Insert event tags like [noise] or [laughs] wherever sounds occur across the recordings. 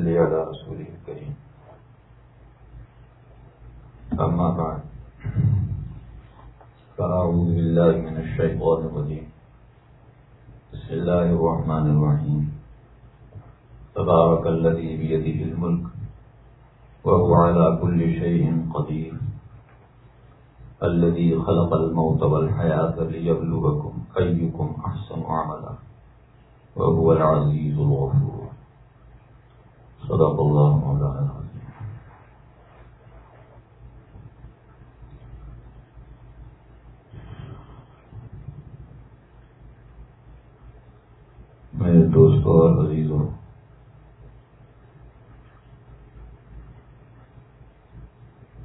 وصلي على رسوله الكريم. أما بعد. فأعوذ بالله من الشيطان الرجيم. بسم الله الرحمن الرحيم. تبارك الذي بيده الملك وهو على كل شيء قدير. الذي خلق الموت والحياة ليبلغكم أيكم أحسن عملا وهو العزيز الغفور. صدق الله مولانا. میرے دوستوں اور عزیزوں،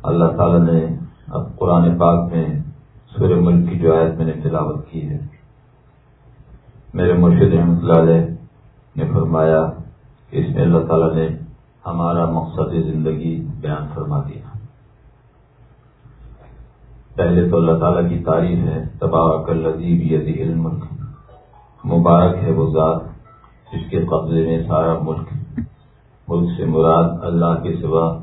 اللہ تعالی نے اب قرآن پاک میں سورہ ملک کی جو آیت میں نے تلاوت کی ہے، میرے مرشد احمد اللہ علیہ نے فرمایا اس میں اللہ تعالیٰ نے ہمارا مقصد زندگی بیان فرما دیا۔ پہلے تو اللہ تعالیٰ کی تعریف ہے تباہ کر یدی علم مبارک ہے وہ ذات جس کے قبضے میں سارا ملک ملک سے مراد اللہ کے سوا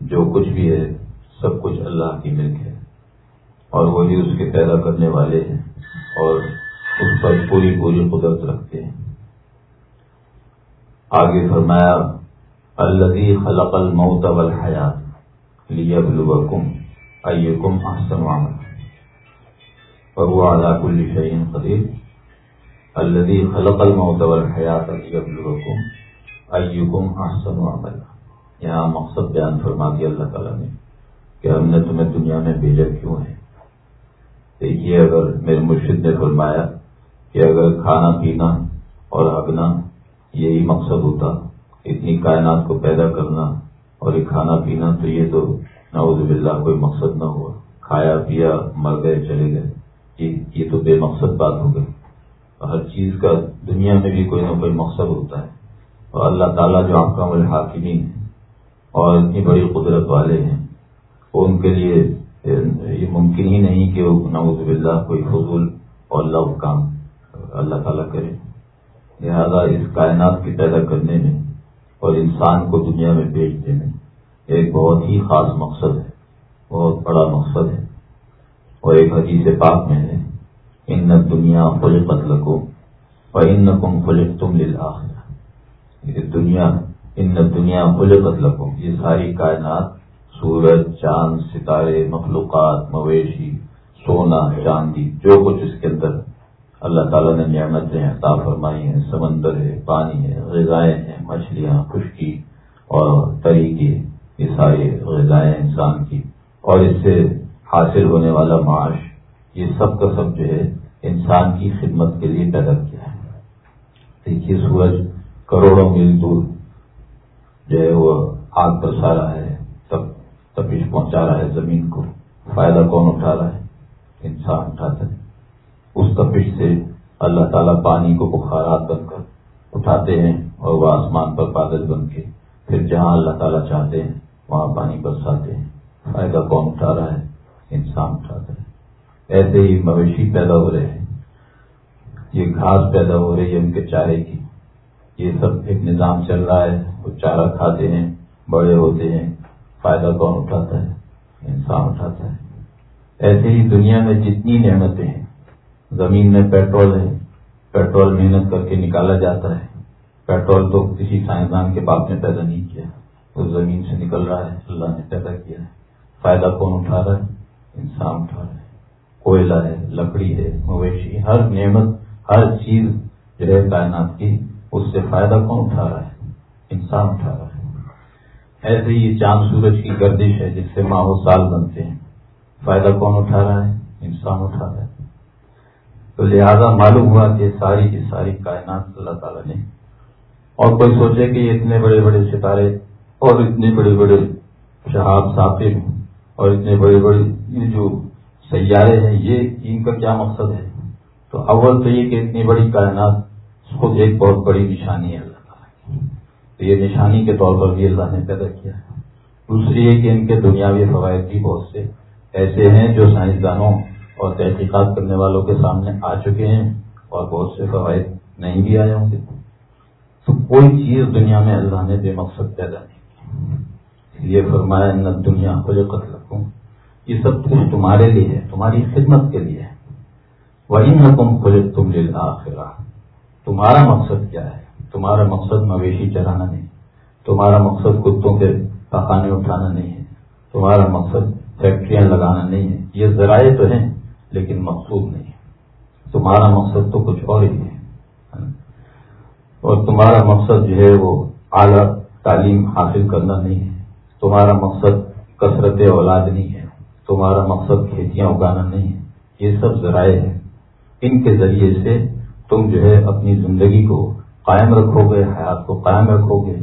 جو کچھ بھی ہے، سب کچھ اللہ کی ملک ہے۔ اور وہی اس کے پیدا کرنے والے ہیں اور اس پر پوری پوری قدرت رکھتے ہیں۔ آگے فرمایا الدی خلق الموت والحیات لیبلوکم ایکم احسن عمل وهو على كل شيء قدير الذي خلق الموت والحیات لیبلوکم ایکم احسن عمل یہاں مقصد بیان فرما دیا اللہ تعالیٰ نے کہ ہم نے تمہیں دنیا میں بھیجا کیوں ہے؟ دیکھیے اگر میرے مرشد نے فرمایا کہ اگر کھانا پینا اور ہگنا یہی مقصد ہوتا، اتنی کائنات کو پیدا کرنا اور یہ کھانا پینا تو یہ تو نعوذ باللہ کوئی مقصد نہ ہوا۔ کھایا، پیا، مر گئے، چلے گئے۔ یہ تو بے مقصد بات ہو گئی۔ ہر چیز کا دنیا میں بھی کوئی نہ کوئی مقصد ہوتا ہے۔ اور اللہ تعالیٰ جو آپ کا الحاکمین ہے اور اتنی بڑی قدرت والے ہیں، ان کے لیے یہ ممکن ہی نہیں کہ نعوذ باللہ کوئی فضول اور لو کام اللہ تعالیٰ کرے۔ لہذا اس کائنات کی پیدا کرنے میں اور انسان کو دنیا میں بھیجنے میں ایک بہت ہی خاص مقصد ہے، بہت بڑا مقصد ہے۔ اور ایک حدیث پاک میں ہے، ان دنیا خلقت قتل اور ان کم خلق تم یعنی دنیا، ان دنیا خلقت قتل یہ ساری کائنات، سورج، چاند، ستارے، مخلوقات، مویشی، سونا، چاندی، جو کچھ اس کے اندر اللہ تعالیٰ نے نعمتیں عطا فرمائی ہیں، سمندر ہے، پانی ہے، غذائیں ہیں، مچھلیاں، خشکی اور طریقے، یہ ساری غذائیں انسان کی۔ اور اس سے حاصل ہونے والا معاش، یہ سب کا سب جو ہے، انسان کی خدمت کے لیے پیدا کیا ہے۔ دیکھیے سورج کروڑوں میل دور جو ہے، وہ آگ برسا رہا ہے، تب تپش پہنچا رہا ہے زمین کو۔ فائدہ کون اٹھا رہا ہے؟ انسان اٹھاتا ہے۔ اس تپش سے اللہ تعالیٰ پانی کو بخارات بن کر اٹھاتے ہیں اور وہ آسمان پر بادل بن کے پھر جہاں اللہ تعالیٰ چاہتے ہیں، وہاں پانی برساتے ہیں۔ فائدہ کون اٹھا رہا ہے؟ انسان اٹھاتا ہے۔ ایسے ہی مویشی پیدا ہو رہے ہیں۔ یہ گھاس پیدا ہو رہی ہے ان کے چارے کی۔ یہ سب ایک نظام چل رہا ہے۔ وہ چارہ کھاتے ہیں، بڑے ہوتے ہیں۔ فائدہ کون اٹھاتا ہے؟ انسان اٹھاتا ہے۔ ایسے ہی دنیا میں جتنی نعمتیں ہیں زمین میں پیٹرول ہے، پیٹرول محنت کر کے نکالا جاتا ہے۔ پیٹرول تو کسی سائنسدان کے باپ نے پیدا نہیں کیا۔ وہ زمین سے نکل رہا ہے، اللہ نے پیدا کیا ہے۔ فائدہ کون اٹھا رہا ہے؟ انسان اٹھا رہا ہے۔ کوئلہ ہے، لکڑی ہے، مویشی ہر نعمت، ہر چیز جو ہے کائنات کی، اس سے فائدہ کون اٹھا رہا ہے؟ انسان اٹھا رہا ہے۔ ایسے ہی چاند سورج کی گردش ہے، جس سے ماہو سال بنتے ہیں۔ فائدہ کون اٹھا رہا ہے؟ انسان اٹھا رہا ہے۔ تو لہذا معلوم ہوا کہ ساری کی ساری کائنات اللہ تعالیٰ نے اور کوئی سوچے کہ یہ اتنے بڑے بڑے ستارے اور اتنے بڑے بڑے شہاب ثاقب اور اتنے بڑے بڑے یہ جو سیارے ہیں، یہ ان کا کیا مقصد ہے؟ تو اول تو یہ کہ اتنی بڑی کائنات خود ایک بہت بڑی نشانی ہے اللہ تعالیٰ کی۔ تو یہ نشانی کے طور پر بھی اللہ نے پیدا کیا ہے۔ دوسری یہ کہ ان کے دنیاوی فوائد بھی بہت سے ایسے ہیں جو سائنسدانوں اور تحقیقات کرنے والوں کے سامنے آ چکے ہیں اور بہت سے فوائد نہیں بھی آئے ہوں گے۔ تو کوئی چیز دنیا میں اللہ نے بے مقصد پیدا نہیں کی۔ یہ فرمایا نہ دنیا کو جو قتل رکھوں یہ سب کچھ تمہارے لیے ہے، تمہاری خدمت کے لیے ہے۔ وہی نہ تم کھلے تم لے تمہارا مقصد کیا ہے؟ تمہارا مقصد مویشی چلانا نہیں۔ تمہارا مقصد کتوں کے پکانے اٹھانا نہیں ہے۔ تمہارا مقصد فیکٹریاں لگانا نہیں ہے۔ یہ ذرائع تو ہیں۔ لیکن مقصود نہیں ہے۔ تمہارا مقصد تو کچھ اور ہی ہے اور تمہارا مقصد جو ہے وہ اعلیٰ تعلیم حاصل کرنا نہیں ہے۔ تمہارا مقصد کثرت اولاد نہیں ہے۔ تمہارا مقصد کھیتیاں اگانا نہیں ہے۔ یہ سب ذرائع ہیں۔ ان کے ذریعے سے تم جو ہے اپنی زندگی کو قائم رکھو گے حیات کو قائم رکھو گے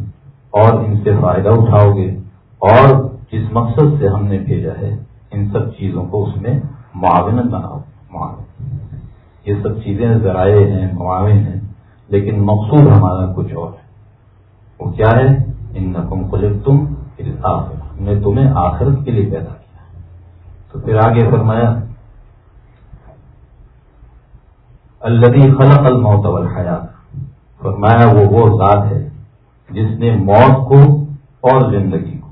اور ان سے فائدہ اٹھاؤ گے اور جس مقصد سے ہم نے بھیجا ہے، ان سب چیزوں کو اس میں معاونت بناؤ معاون یہ سب چیزیں ذرائع ہیں معاون ہیں، لیکن مقصود ہمارا کچھ اور ہے۔ وہ کیا ہے؟ ان نقم خلق تم ہم نے تمہیں آخرت کے لیے پیدا کیا۔ تو پھر آگے فرمایا الدی خلق الموت والحیات۔ فرمایا، وہ وہ ذات ہے جس نے موت کو اور زندگی کو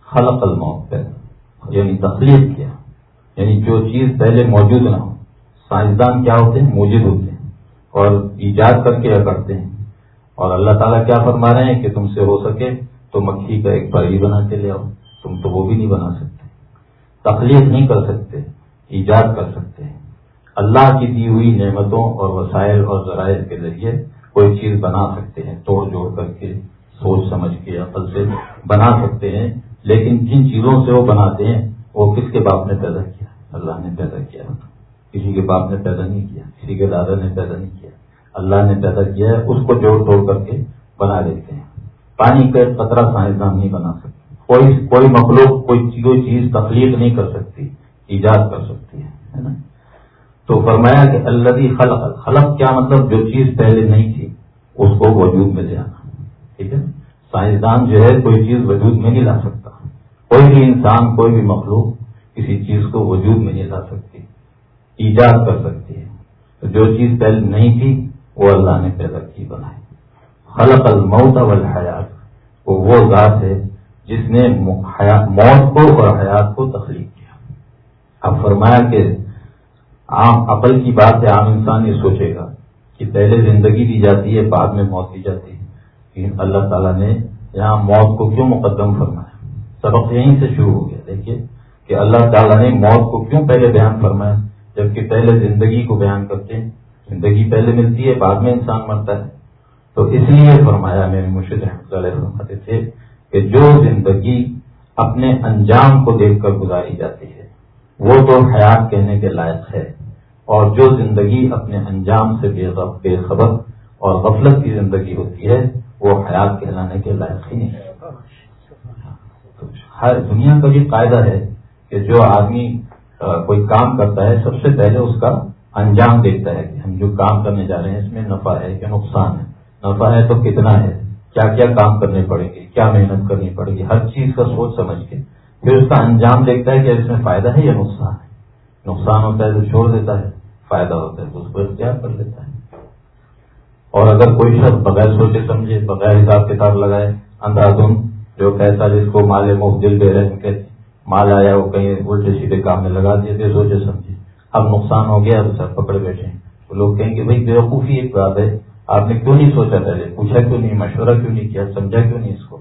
خلق الموت پیدا یعنی تخلیق کیا۔ یعنی جو چیز پہلے موجود نہ ہو۔ سائنسدان کیا ہوتے ہیں؟ موجود ہوتے ہیں اور ایجاد کر کے کرتے ہیں۔ اور اللہ تعالیٰ کیا فرما رہے ہیں کہ تم سے ہو سکے تو مکھی کا ایک پری بنا کے لے آؤ۔ تم تو وہ بھی نہیں بنا سکتے۔ تخلیق نہیں کر سکتے، ایجاد کر سکتے ہیں۔ اللہ کی دی ہوئی نعمتوں اور وسائل اور ذرائع کے ذریعے کوئی چیز بنا سکتے ہیں۔ توڑ جوڑ کر کے، سوچ سمجھ کے، عقل سے بنا سکتے ہیں۔ لیکن جن چیزوں سے وہ بناتے ہیں، وہ کس کے باپ نے پیدا کیا؟ اللہ نے پیدا کیا۔ کسی کے باپ نے پیدا نہیں کیا، کسی کے دادا نے پیدا نہیں کیا۔ اللہ نے پیدا کیا ہے، اس کو جوڑ توڑ کر کے بنا دیتے ہیں۔ پانی کا قطرہ سائنسدان نہیں بنا سکتے کوئی کوئی مخلوق، کوئی چیز تخلیق نہیں کر سکتی، ایجاد کر سکتی ہے نا؟ تو فرمایا کہ اللہ خلق خلق کیا مطلب؟ جو چیز پہلے نہیں تھی، اس کو وجود میں لے آنا۔ ٹھیک ہے؟ سائنسدان جو ہے، کوئی چیز وجود میں نہیں لا سکتا۔ کوئی بھی انسان، کوئی بھی مخلوق کسی چیز کو وجود میں نہیں لا سکتی، ایجاد کر سکتی ہے۔ جو چیز پہلے نہیں تھی، وہ اللہ نے پیدا کی، بنائی۔ خلق الموت والحیات، وہ وہ ذات ہے جس نے موت کو اور حیات کو تخلیق کیا۔ اب فرمایا کہ عام، عقل کی بات ہے، عام انسان یہ سوچے گا کہ پہلے زندگی دی جاتی ہے، بعد میں موت دی جاتی ہے۔ لیکن اللہ تعالیٰ نے یہاں موت کو کیوں مقدم فرمایا؟ سبق یہیں سے شروع ہو گیا۔ دیکھیے کہ اللہ تعالیٰ نے موت کو کیوں پہلے بیان فرمایا؟ جبکہ پہلے زندگی کو بیان کرتے ہیں۔ زندگی پہلے ملتی ہے، بعد میں انسان مرتا ہے۔ تو اس لیے فرمایا میرے مرشد علیہ فرماتے تھے کہ جو زندگی اپنے انجام کو دیکھ کر گزاری جاتی ہے، وہ تو حیات کہنے کے لائق ہے۔ اور جو زندگی اپنے انجام سے بے خبر اور غفلت کی زندگی ہوتی ہے، وہ حیات کہلانے کے لائق ہی نہیں۔ ہر دنیا کا یہ قاعدہ ہے کہ جو آدمی کوئی کام کرتا ہے، سب سے پہلے اس کا انجام دیکھتا ہے کہ ہم جو کام کرنے جا رہے ہیں، اس میں نفع ہے کہ نقصان ہے؟ نفع ہے تو کتنا ہے؟ کیا کیا کام کرنے پڑیں گے؟ کیا محنت کرنی پڑے گی؟ ہر چیز کا سوچ سمجھ کے پھر اس کا انجام دیکھتا ہے کہ اس میں فائدہ ہے یا نقصان ہے؟ نقصان ہوتا ہے تو چھوڑ دیتا ہے، فائدہ ہوتا ہے تو اس کو اختیار کر لیتا ہے۔ اور اگر کوئی شخص بغیر سوچے سمجھے، بغیر حساب کتاب لگائے اندازن جو پیسہ جس کو مال مفت دل دے رہے ہیں مال آیا وہ کہیں الٹے سیدھے کام میں لگا دیے تھے، سوچے سمجھے۔ اب نقصان ہو گیا اب سر پکڑے بیٹھے۔ تو لوگ کہیں گے، بھائی، بیوقوفی ایک بات ہے۔ آپ نے کیوں نہیں سوچا پہلے؟ پوچھا کیوں نہیں؟ مشورہ کیوں نہیں کیا؟ سمجھا کیوں نہیں اس کو؟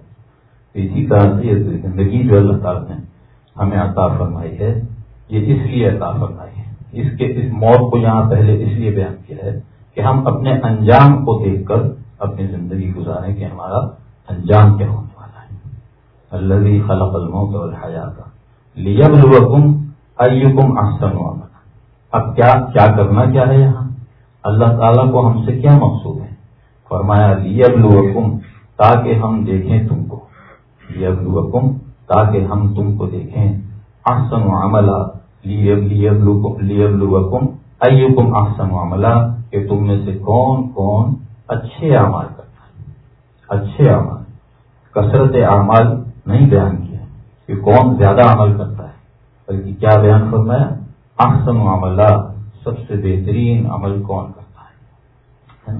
اسی طرح سے یہ زندگی جو اللہ تعالیٰ نے ہمیں عطا فرمائی ہے، یہ اس لیے عطا فرمائی ہے۔ اس کے، اس موت کو یہاں پہلے اس لیے بیان کیا ہے کہ ہم اپنے انجام کو دیکھ کر اپنی زندگی گزاریں کہ ہمارا انجام کیا ہونے والا ہے۔ اللہ خلق الموت اور حیات لیب الحکم ایکم احسن اب کیا کیا کرنا کیا ہے یہاں؟ اللہ تعالیٰ کو ہم سے کیا مقصود ہے؟ فرمایا لیب تاکہ ہم دیکھیں تم کو۔ لیب تاکہ ہم تم کو دیکھیں۔ احسن عملہ ایکم احسن معاملہ کہ تم میں سے کون کون اچھے اعمال کرتا ہے۔ اچھے اعمال۔ کثرت اعمال نہیں بیان کیا کہ کون زیادہ عمل کرتا ہے۔ بلکہ کیا بیان فرمایا؟ احسن معاملہ سب سے بہترین عمل کون کرتا ہے؟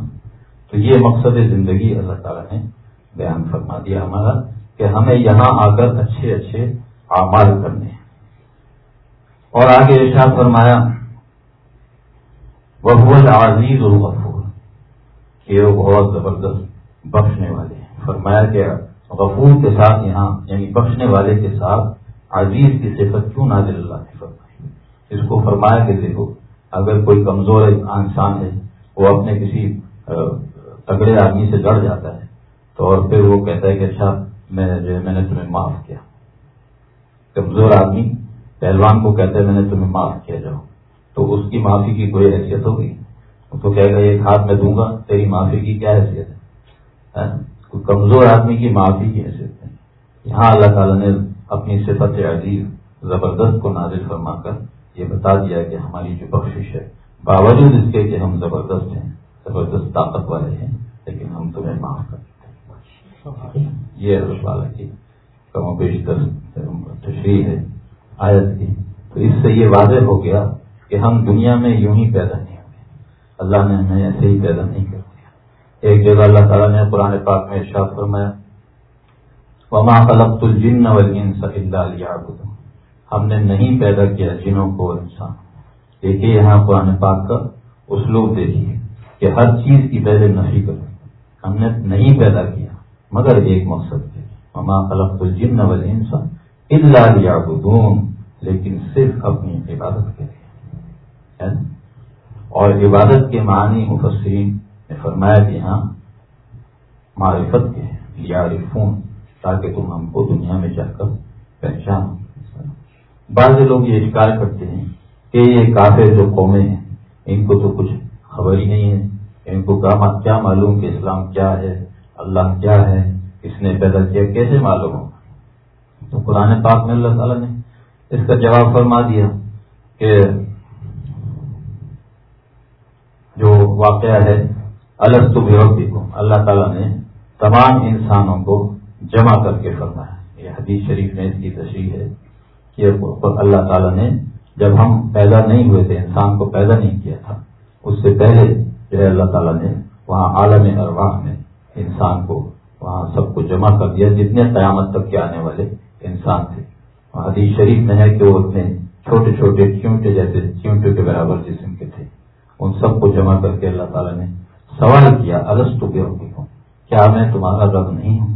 تو یہ مقصد زندگی اللہ تعالیٰ نے بیان فرما دیا ہمارا کہ ہمیں یہاں آ کر اچھے اچھے اعمال کرنے ہیں۔ اور آگے ارشاد فرمایا وہ عزیز الغفور، کہ وہ بہت زبردست بخشنے والے ہیں۔ فرمایا کہ غفور کے ساتھ یہاں یعنی بخشنے والے کے ساتھ عزیز کی صفت کیوں نازل اللہ نے فرمائی؟ اس کو فرمایا کہ دیکھو، اگر کوئی کمزور انسان ہے، وہ اپنے کسی تگڑے آدمی سے لڑ جاتا ہے، تو اور پھر وہ کہتا ہے کہ اچھا میں جو ہے، میں نے تمہیں معاف کیا۔ کمزور آدمی پہلوان کو کہتا ہے، میں نے تمہیں معاف کیا، جاؤ۔ تو اس کی معافی کی کوئی حیثیت ہوگی؟ تو کہے گا، ایک ہاتھ میں دوں گا، تیری معافی کی کیا حیثیت ہے؟ ہاں؟ ہاں؟ کمزور آدمی کی معافی کی حیثیت ہے۔ یہاں اللہ تعالیٰ نے اپنی صفت عزیز زبردست کو نازل فرما کر یہ بتا دیا کہ ہماری جو بخشش ہے، باوجود اس کے کہ ہم زبردست ہیں، زبردست طاقت والے ہیں، لیکن ہم تمہیں معاف کرتے ہیں۔ یہ حضرت والا کی کم و بیشتر تشریح ہے، آیت کی۔ تو اس سے یہ واضح ہو گیا کہ ہم دنیا میں یوں ہی پیدا نہیں ہوئے اللہ نے ہمیں ایسے ہی پیدا نہیں کر دیا۔ ایک جگہ اللہ تعالیٰ نے قرآن پاک میں ارشاد فرمایا، وما خلقت الجن والانس الا ليعبدون۔ ہم نے نہیں پیدا کیا جنوں کو انسان دیکھیے یہاں قرآن پاک کا اسلوب دیکھیے کہ ہر چیز کی پہلے نفی کرو۔ ہم نے نہیں پیدا کیا، مگر ایک مقصد ہے۔ مما خلق الجن والانس الا ليعبدون۔ لیکن صرف اپنی عبادت کے لیے اور عبادت کے معنی مفسرین فرمایا کہ یہاں معرفت کے یارفون تاکہ تم ہم کو دنیا میں جا کر پہچانو بعض لوگ یہ شکار کرتے ہیں کہ یہ کافر جو قومیں ہیں، ان کو تو کچھ خبر ہی نہیں ہے۔ ان کو کیا معلوم کہ اسلام کیا ہے، اللہ کیا ہے اس نے پیدا کیا، کیسے معلوم ہو؟ تو قرآن پاک میں اللہ تعالیٰ نے اس کا جواب فرما دیا کہ جو واقعہ ہے الگ بھی کو اللہ تعالیٰ نے تمام انسانوں کو جمع کر کے فرمایا یہ حدیث شریف میں اس کی تشریح ہے کہ اللہ تعالیٰ نے جب ہم پیدا نہیں ہوئے تھے، انسان کو پیدا نہیں کیا تھا، اس سے پہلے جو ہے اللہ تعالیٰ نے وہاں عالم ارواح میں انسان کو وہاں سب کو جمع کر دیا، جتنے قیامت تک کے آنے والے انسان تھے۔ حدیث شریف میں ہے کہ وہ اتنے چھوٹے چھوٹے چونٹے جیسے چونٹے کے برابر جسم کے تھے۔ ان سب کو جمع کر کے اللہ تعالیٰ نے سوال کیا السط کے روکی ہوں۔ کیا میں تمہارا رب نہیں ہوں؟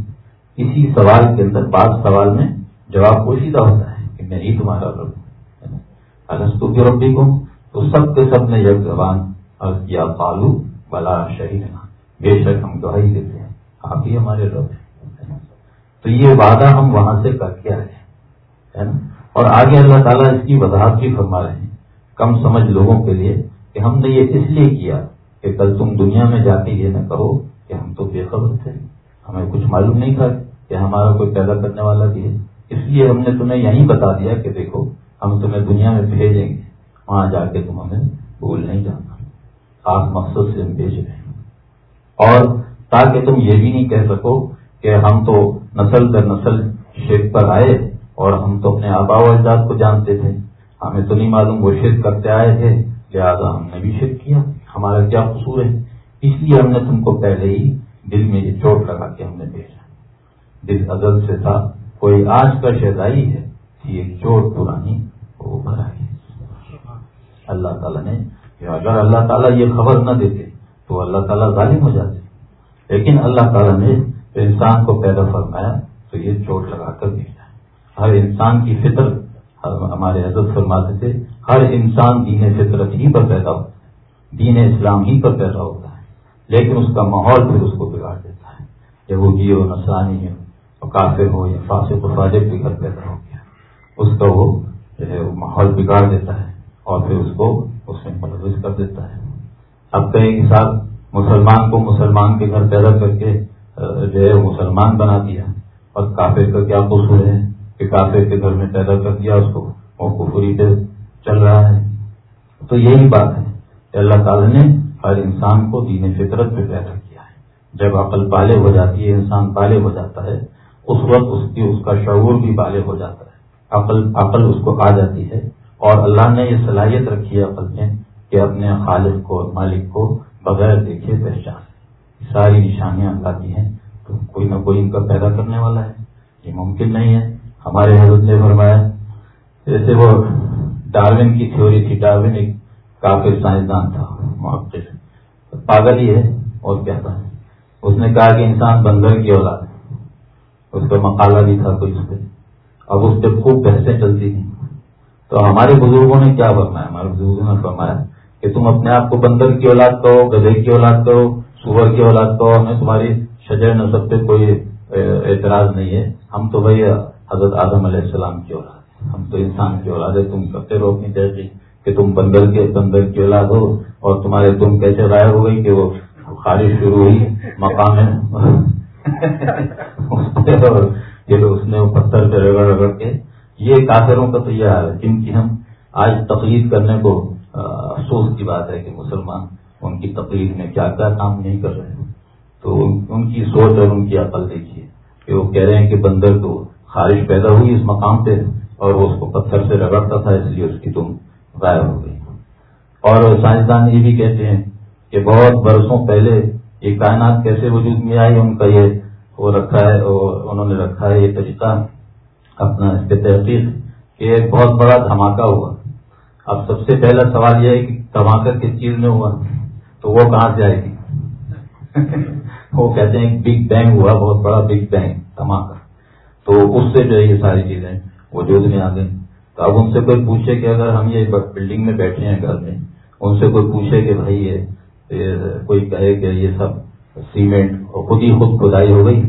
اسی سوال کے اندر بعض سوال میں جواب پوشیدہ ہوتا ہے کہ میں ہی تمہارا رب ہوں۔ السطو کے ربی کو تو سب کے سب نے یک زبان اور کیا پالو بلا شہید بے شک ہم گواہی دیتے ہیں، آپ ہی ہمارے رب ہیں۔ تو یہ وعدہ ہم وہاں سے کر کے آئے ہیں اور آگے اللہ تعالیٰ اس کی وضاحت بھی فرما رہے ہیں۔ کم سمجھ لوگوں کے لیے کہ ہم نے یہ اس لیے کیا کہ کل تم دنیا میں جا کے یہ نہ کہو کہ ہم تو بے خبر تھے۔ ہمیں کچھ معلوم نہیں تھا کہ ہمارا کوئی پیدا کرنے والا بھی ہے۔ اس لیے ہم نے تمہیں یہی بتا دیا کہ دیکھو، ہم تمہیں دنیا میں بھیجیں گے۔ وہاں جا کے تم ہمیں بھول نہیں جانا۔ خاص مقصد سے ہم بھیج رہے ہیں۔ اور تاکہ تم یہ بھی نہیں کہہ سکو کہ ہم تو نسل در نسل شیخ پر آئے اور ہم تو اپنے آبا و اجداد کو جانتے تھے۔ ہمیں تو نہیں معلوم وہ شرک کرتے آئے تھے، لہٰذا ہم نے بھی شرک کیا۔ ہمارا کیا قصور ہے؟ اس لیے ہم نے تم کو پہلے ہی دل میں یہ چوٹ لگا کے ہم نے بھیجا۔ دل ازل سے تھا، کوئی آج کا شہزائی ہے کہ یہ چوٹ پرانی وہ بھرا ہے اللہ تعالیٰ نے اگر اللہ تعالیٰ یہ خبر نہ دیتے تو اللہ تعالیٰ ظالم ہو جاتے۔ لیکن اللہ تعالیٰ نے انسان کو پیدا فرمایا تو یہ چوٹ لگا کر بھیجا۔ ہر انسان کی فطر ہمارے حضرت فرماتے تھے، ہر انسان دین فطرت ہی پر پیدا ہوتا ہے دین اسلام ہی پر پیدا ہوتا ہے، لیکن اس کا ماحول پھر اس کو بگاڑ دیتا ہے یہودی ہو نسانی ہو کافر ہو یا فاسق و فاجر کے گھر پیدا ہو گیا۔ اس کا وہ، جو ہے، وہ ماحول بگاڑ دیتا ہے اور پھر اس کو اس میں ملوث کر دیتا ہے۔ اب کہیں کے ساتھ مسلمان کو مسلمان کے گھر پیدا کر کے جو ہے مسلمان بنا دیا۔ اور کافر کا کیا قصور ہے کہ کافر کے گھر میں پیدا کر دیا، اس کو وہ کفری پہ چل رہا ہے۔ تو یہی بات ہے۔ اللہ تعالی نے ہر انسان کو دین فطرت پہ پیدا کیا ہے۔ جب عقل بالے ہو جاتی ہے، انسان بالے ہو جاتا ہے، اس وقت اس کی، اس کا شعور بھی بالے ہو جاتا ہے۔ عقل عقل اس کو آ جاتی ہے۔ اور اللہ نے یہ صلاحیت رکھی ہے عقل میں کہ اپنے خالق کو مالک کو بغیر دیکھے پہچان ساری نشانیاں اللہ کی ہیں۔ تو کوئی نہ کوئی ان کا پیدا کرنے والا ہے۔ یہ ممکن نہیں ہے۔ ہمارے حضرت نے فرمایا، جیسے وہ ڈاروین کی تھیوری تھی، ڈاروین ایک کافی سائنسدان تھا پاگل ہی ہے اور کیا تھا؟ اس نے کہا کہ انسان بندر کی اولاد ہے۔ اس کا مقالہ بھی تھا کوئی اس پہ اب اس پہ خوب بحثیں چلتی تھیں تو ہمارے بزرگوں نے کیا فرمایا؟ ہمارے بزرگوں نے فرمایا کہ تم اپنے آپ کو بندر کی اولاد کہو گدے کی اولاد کہو سور کی اولاد کہو، ہمیں تمہاری شجر نصب پہ کوئی اعتراض نہیں ہے۔ ہم تو بھائی حضرت اعظم علیہ السلام کی اولاد ہم تو انسان کی اولاد ہے تم کرتے رہو اپنی ترجیح کہ تم بندر کے بندر کی اولاد ہو اور تمہارے تم کیسے غائب ہو گئی کہ وہ خارش شروع ہوئی، مقام ہے۔ اس نے پتھر پہ رگڑ رگڑ کے، یہ کافروں کا تو یہ حال ہے، جن کی ہم آج تقلید کرنے کو افسوس کی بات ہے کہ مسلمان ان کی تقلید میں کیا کیا کام نہیں کر رہے تو ان کی سوچ اور ان کی عقل دیکھیے کہ وہ کہہ رہے ہیں کہ بندر تو خارش پیدا ہوئی اس مقام پہ اور وہ اس کو پتھر سے رگڑتا تھا، اس لیے اس کی تم غائب ہو گئی۔ اور سائنسدان یہ بھی کہتے ہیں کہ بہت برسوں پہلے یہ کائنات کیسے وجود میں آئی، ان کا یہ وہ رکھا ہے انہوں نے رکھا ہے یہ طریقہ اپنا اس پہ تحقیق کہ ایک بہت بڑا دھماکہ ہوا۔ اب سب سے پہلا سوال یہ ہے کہ دھماکہ کس چیز میں ہوا؟ تو وہ کہاں سے آئے گی [laughs] وہ کہتے ہیں بگ بینگ ہوا، بہت بڑا بگ بینگ دھماکہ۔ تو اس سے جو ہے یہ ساری چیزیں وجود میں آ گئی تو اب ان سے کوئی پوچھے کہ اگر ہم یہ بلڈنگ میں بیٹھے ہیں گھر میں، ان سے کوئی پوچھے کہ بھائی یہ کوئی کہے کہ یہ سب سیمنٹ خود ہی خود کھدائی ہو گئی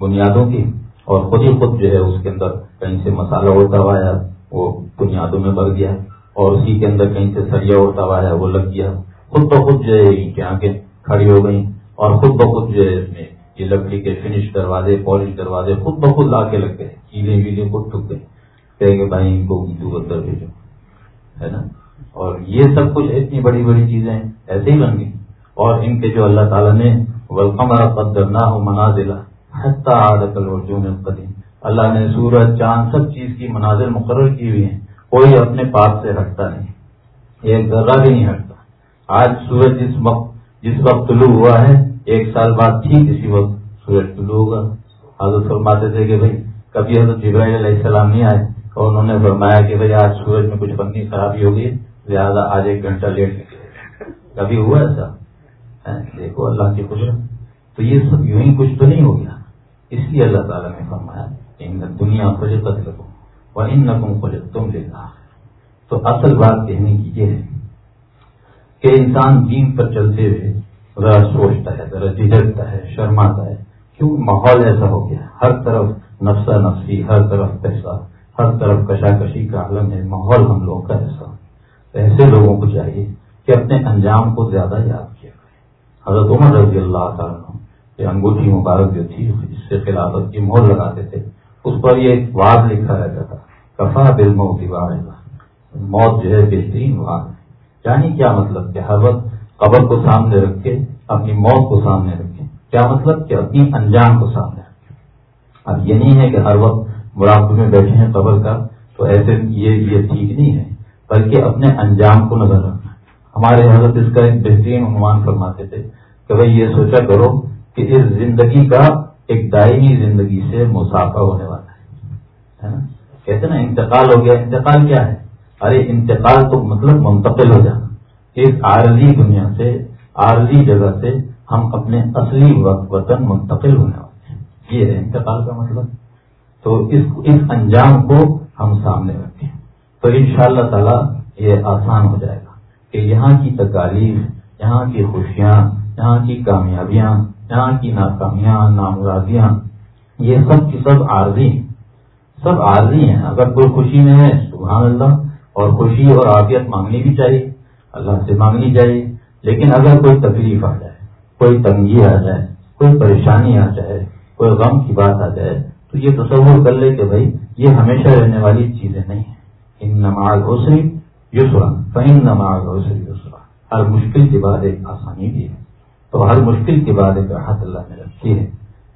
بنیادوں کی اور خود ہی خود جو ہے اس کے اندر کہیں سے مسالہ اڑتا ہوا ہے، وہ بنیادوں میں بڑھ گیا اور اسی کے اندر کہیں سے سریا اڑتا ہوا ہے، وہ لگ گیا۔ خود بخود جو ہے کہ آنکھیں کھڑی ہو گئی اور خود بخود جو ہے اس میں یہ لکڑی کے فنش دروازے پالش دروازے خود بخود لا کے لگ گئے کیلے ویلے خود ٹھک گئے کہ کہ بھائی ان کو اردو بھیجو ہے نا؟ اور یہ سب کچھ اتنی بڑی بڑی چیزیں ایسے ہی بن گئی۔ اور ان کے جو اللہ تعالیٰ نے ولکم قدر نہ ہو منازلہ قدیم اللہ نے سورج چاند سب چیز کی مناظر مقرر کی ہوئی ہیں، کوئی اپنے پاس سے ہٹتا نہیں۔ ایک ذرہ بھی نہیں ہٹتا۔ آج سورج جس وقت جس وقت طلوع ہوا ہے، ایک سال بعد ٹھیک اسی وقت سورج طلوع ہوگا۔ حضرت فرماتے تھے کہ بھائی، کبھی حضرت جبرائیل علیہ السلام نہیں آئے؟ اور انہوں نے فرمایا کہ بھائی آج سورج میں کچھ بنی خرابی ہوگی لہٰذا آج ایک گھنٹہ لیٹ نکلے کبھی ہوا ایسا؟ دیکھو، اللہ کی قدرت تو یہ سب یوں ہی کچھ تو نہیں ہو گیا۔ اس لیے اللہ تعالیٰ نے فرمایا، ان دنیا خلقت لگو اور ان نقم خلق تم لے تو اصل بات کہنے کی یہ ہے کہ انسان دین پر چلتے ہوئے ذرا سوچتا ہے، ذرا جھجکتا ہے، شرماتا ہے۔ کیوں؟ ماحول ایسا ہو گیا، ہر طرف نفسا نفسی، ہر طرف پیسہ۔ ہر طرف کشاکشی کا عالم ہے، ماحول ہم لوگوں کا ایسا ایسے لوگوں کو چاہیے کہ اپنے انجام کو زیادہ یاد کیا کرے حضرت عمر رضی اللہ تعالیٰ یہ انگوٹھی مبارک جو تھی جس سے خلافت کی مہر لگاتے تھے، اس پر یہ ایک واد لکھا رہتا تھا، کفا دل موت موت جو ہے بہترین واد ہے۔ یعنی کیا مطلب کہ ہر وقت قبر کو سامنے رکھ کے اپنی موت کو سامنے رکھے؟ کیا مطلب کہ اپنی انجام کو سامنے رکھے؟ اب یہ نہیں ہے کہ ہر وقت مراقبے میں بیٹھے ہیں قبر کا، تو ایسے یہ یہ ٹھیک نہیں ہے، بلکہ اپنے انجام کو نظر رکھنا۔ ہمارے حضرت اس کا ایک بہترین عنوان فرماتے تھے کہ بھائی یہ سوچا کرو کہ اس زندگی کا ایک دائمی زندگی سے مسافہ ہونے والا ہے۔ نا؟ کہتے نا، انتقال ہو گیا، انتقال کیا ہے؟ ارے، انتقال تو مطلب منتقل ہو جانا۔ ایک عارضی دنیا سے، عارضی جگہ سے ہم اپنے اصلی وقت وطن منتقل ہونے والے ہیں۔ یہ ہے انتقال کا مطلب۔ تو اس اس انجام کو ہم سامنے رکھیں تو ان شاء اللہ تعالی یہ آسان ہو جائے گا کہ یہاں کی تکالیف، یہاں کی خوشیاں، یہاں کی کامیابیاں، یہاں کی ناکامیاں، نامرادیاں، یہ سب کی سب عارضی ہیں۔ سب عارضی ہیں۔ اگر کوئی خوشی میں ہے، سبحان اللہ، اور خوشی اور عافیت مانگنی بھی چاہیے، اللہ سے مانگنی چاہیے۔ لیکن اگر کوئی تکلیف آ جائے، کوئی تنگی آ جائے، کوئی پریشانی آ جائے، کوئی غم کی بات آ جائے تو یہ تصور کر لے کہ بھائی یہ ہمیشہ رہنے والی چیزیں نہیں ہیں۔ ان نماز حوصری یسرا فہم نماز حوصری یسرا۔ ہر مشکل کے بعد ایک آسانی بھی ہے۔ تو ہر مشکل کے بعد ایک راحت اللہ نے رکھی ہے۔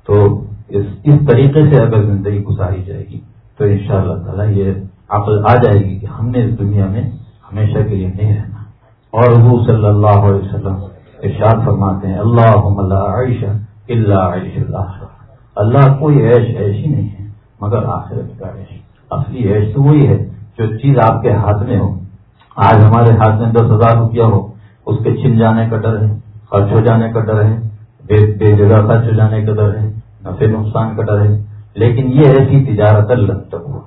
تو اس اس طریقے سے اگر زندگی گزاری جائے گی، تو ان شاء اللہ تعالیٰ یہ عقل آ جائے گی کہ ہم نے اس دنیا میں ہمیشہ کے لیے نہیں رہنا۔ اور وہ صلی اللہ علیہ وسلم ارشاد فرماتے ہیں اللہ عائشہ اللہ عیش اللہ اللہ کوئی عیش ایسی نہیں ہے، مگر آخرت کا عیش۔ اصلی عیش تو وہی ہے جو چیز آپ کے ہاتھ میں ہو۔ آج ہمارے ہاتھ میں دس ہزار روپیہ ہو، اس کے چھن جانے کا ڈر ہے، خرچ ہو جانے کا ڈر ہے، بے بے جگہ خرچ ہو جانے کا ڈر ہے نفے نقصان کا ڈر ہے۔ لیکن یہ ایسی تجارت اللہ تک ہو۔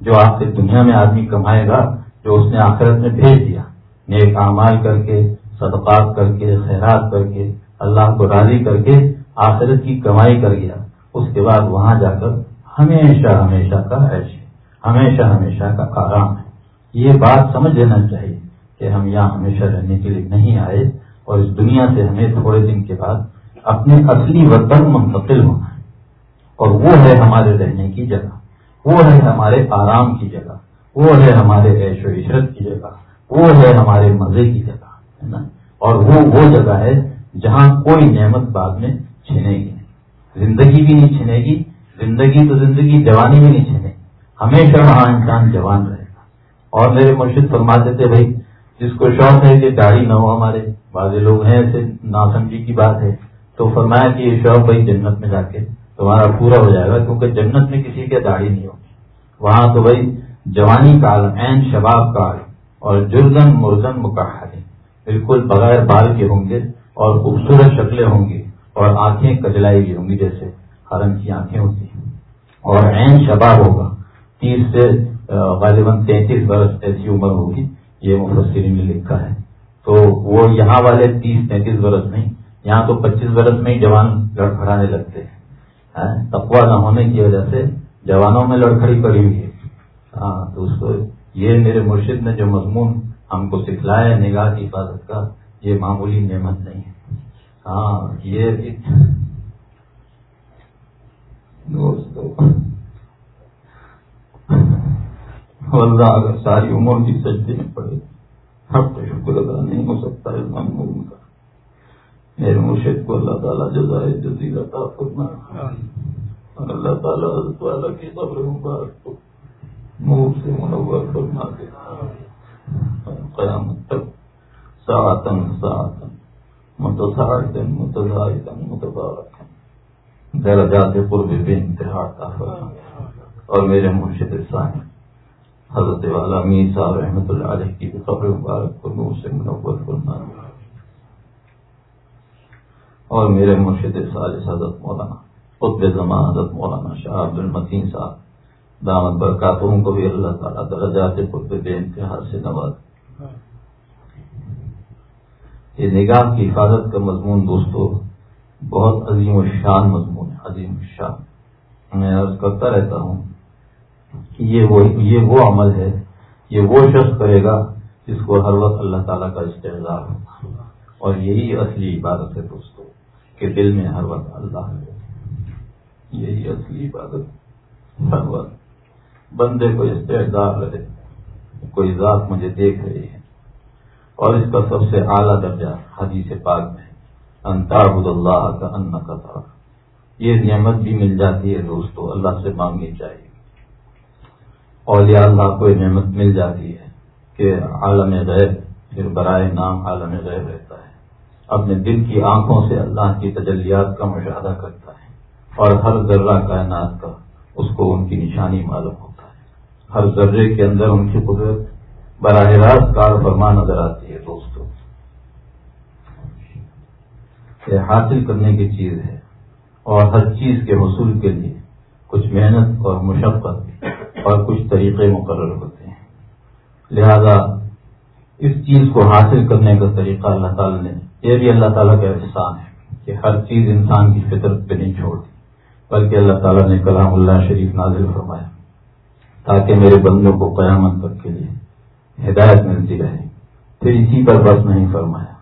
جو آپ سے دنیا میں آدمی کمائے گا، جو اس نے آخرت میں بھیج دیا، نیک اعمال کر کے، صدقات کر کے، خیرات کر کے، اللہ کو راضی کر کے آخرت کی کمائی کر گیا۔ اس کے بعد وہاں جا کر ہمیشہ ہمیشہ کا عیش ہمیشہ ہمیشہ کا آرام ہے۔ یہ بات سمجھ لینا چاہیے کہ ہم یہاں ہمیشہ رہنے کے لیے نہیں آئے اور اس دنیا سے ہمیں تھوڑے دن کے بعد اپنے اصلی وطن منتقل ہونا ہے۔ اور وہ ہے ہمارے رہنے کی جگہ، وہ ہے ہمارے آرام کی جگہ، وہ ہے ہمارے عیش و عشرت کی جگہ، وہ ہے ہمارے مزے کی جگہ، ہے نا؟ اور وہ وہ جگہ ہے جہاں کوئی نعمت بعد میں چھینے گی۔ زندگی بھی نہیں چھینے گی، زندگی تو زندگی جوانی بھی نہیں چھینے ہمیشہ وہاں انسان جوان رہے گا۔ اور میرے مرشد فرماتے تھے بھائی، جس کو شوق ہے کہ داڑھی نہ ہو ہمارے بعض لوگ ہیں ایسے ناسمجھی کی بات ہے، تو فرمایا کہ یہ شوق بھائی جنت میں جا کے تمہارا پورا ہو جائے گا، کیونکہ جنت میں کسی کے داڑھی نہیں ہوگی۔ وہاں تو بھائی، جوانی کا عین شباب کا اور جردن مردن مکاحل بالکل بغیر بال کے ہوں گے اور خوبصورت شکلیں ہوں گی۔ اور آنکھیں کجلائی ہوئی ہوں گی جیسے ہرن کی آنکھیں ہوتی ہیں۔ اور عین شباب ہوگا۔ تیس سے غالباً تینتیس برس ایسی عمر ہوگی، یہ مفسرین نے لکھا ہے۔ تو وہ یہاں والے تیس تینتیس برس نہیں، یہاں تو پچیس برس میں ہی جوان لڑکھڑانے لگتے ہیں۔ تقوا نہ ہونے کی وجہ سے جوانوں میں لڑکھڑی پڑی ہوئی ہے۔ ہاں تو اس کو یہ میرے مرشد نے جو مضمون ہم کو سکھلایا ہے، نگاہ کی حفاظت کا، یہ معمولی نعمت نہیں ہے۔ ہاں یہ اللہ اگر ساری عمر کی سجدے میں پڑے ہر تو شکر ادا نہیں ہو سکتا ہے معمول کا۔ میرے مرشد کو اللہ تعالیٰ جزائے جزیر عطا فرما اور اللہ تعالیٰ حضرت والا کی قبر مبارک کو نور سے منور فرما دے۔ قیامت تک ساعتن ساعتن متساعدن متزاعدن متبارکن درجات قرب بے انتہا عطا اور میرے مرشد ثانی، حضرت والا میر صاحب رحمۃ اللہ علیہ کی قبر مبارک کو نور سے منور فرما اور میرے مرشد سال حضرت مولانا خطب زمان حضرت مولانا شاہ عبد المسین صاحب، دامت برکاتوں کو بھی اللہ تعالیٰ درجات خطب بے انتہا سے نواز یہ نگاہ کی حفاظت کا مضمون دوستو، بہت عظیم و شان مضمون ہے، عظیم شان۔ میں عرض کرتا رہتا ہوں کہ یہ وہ یہ وہ عمل ہے، یہ وہ شخص کرے گا جس کو ہر وقت اللہ تعالیٰ کا استحصال ہوگا اور یہی اصلی عبادت ہے دوستو، کہ دل میں ہر وقت اللہ ہے۔ یہی اصلی عبادت، ہر وقت بندے کو استحدار رہے، کوئی ذات مجھے دیکھ رہی ہے۔ اور اس کا سب سے اعلیٰ درجہ حدیث پاک میں انتاب اللہ کا ان کا یہ نعمت بھی مل جاتی ہے دوستو، اللہ سے مانگنی چاہیے۔ اور یہ اللہ کو یہ نعمت مل جاتی ہے کہ عالم غیر پھر برائے نام عالم غیر رہتا ہے۔ اپنے دل کی آنکھوں سے اللہ کی تجلیات کا مشاہدہ کرتا ہے اور ہر ذرہ کائنات کا اس کو ان کی نشانی معلوم ہوتا ہے۔ ہر ذرے کے اندر ان کی قدرت براہ راست کار فرما نظر آتی ہے دوستوں یہ حاصل کرنے کی چیز ہے اور ہر چیز کے حصول کے لیے کچھ محنت اور مشقت اور کچھ طریقے مقرر ہوتے ہیں۔ لہذا اس چیز کو حاصل کرنے کا طریقہ اللہ تعالی نے، یہ بھی اللہ تعالیٰ کا احسان ہے کہ ہر چیز انسان کی فطرت پہ نہیں چھوڑتی، بلکہ اللہ تعالیٰ نے کلام اللہ شریف نازل فرمایا، تاکہ میرے بندوں کو قیامت تک کے لیے ہدایت ملتی رہے۔ پھر اسی پر بس نہیں فرمایا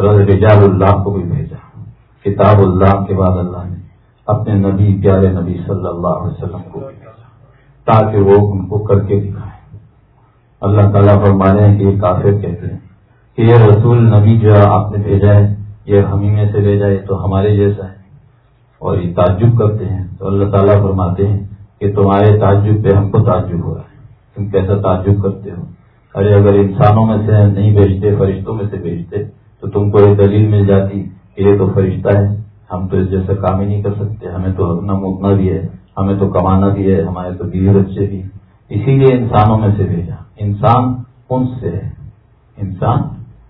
رض رجال اللہ کو بھی بھیجا۔ کتاب اللہ کے بعد اللہ نے اپنے نبی، پیارے نبی صلی اللہ علیہ وسلم کو بھیجا، تاکہ وہ ان کو کر کے دکھائے۔ اللہ تعالیٰ فرمانے کہ یہ کافر کہتے ہیں کہ یہ رسول نبی جو آپ نے بھیجا ہے، یہ ہمیں میں سے بھیجا ہے تو ہمارے جیسا ہے۔ اور یہ تعجب کرتے ہیں۔ تو اللہ تعالیٰ فرماتے ہیں کہ تمہارے تعجب پہ ہم کو تعجب ہو رہا ہے۔ تم کیسا تعجب کرتے ہو؟ ارے اگر انسانوں میں سے نہیں بھیجتے فرشتوں میں سے بھیجتے تو تم کو ایک دلیل مل جاتی کہ یہ تو فرشتہ ہے۔ ہم تو اس جیسے کام ہی نہیں کر سکتے۔ ہمیں تو اپنا موتنا بھی ہے، ہمیں تو کمانا بھی ہے، ہمارے تو بیوی بچے بھی۔ اسی لیے انسانوں میں سے بھیجا۔ انسان انس سے ہے۔ انسان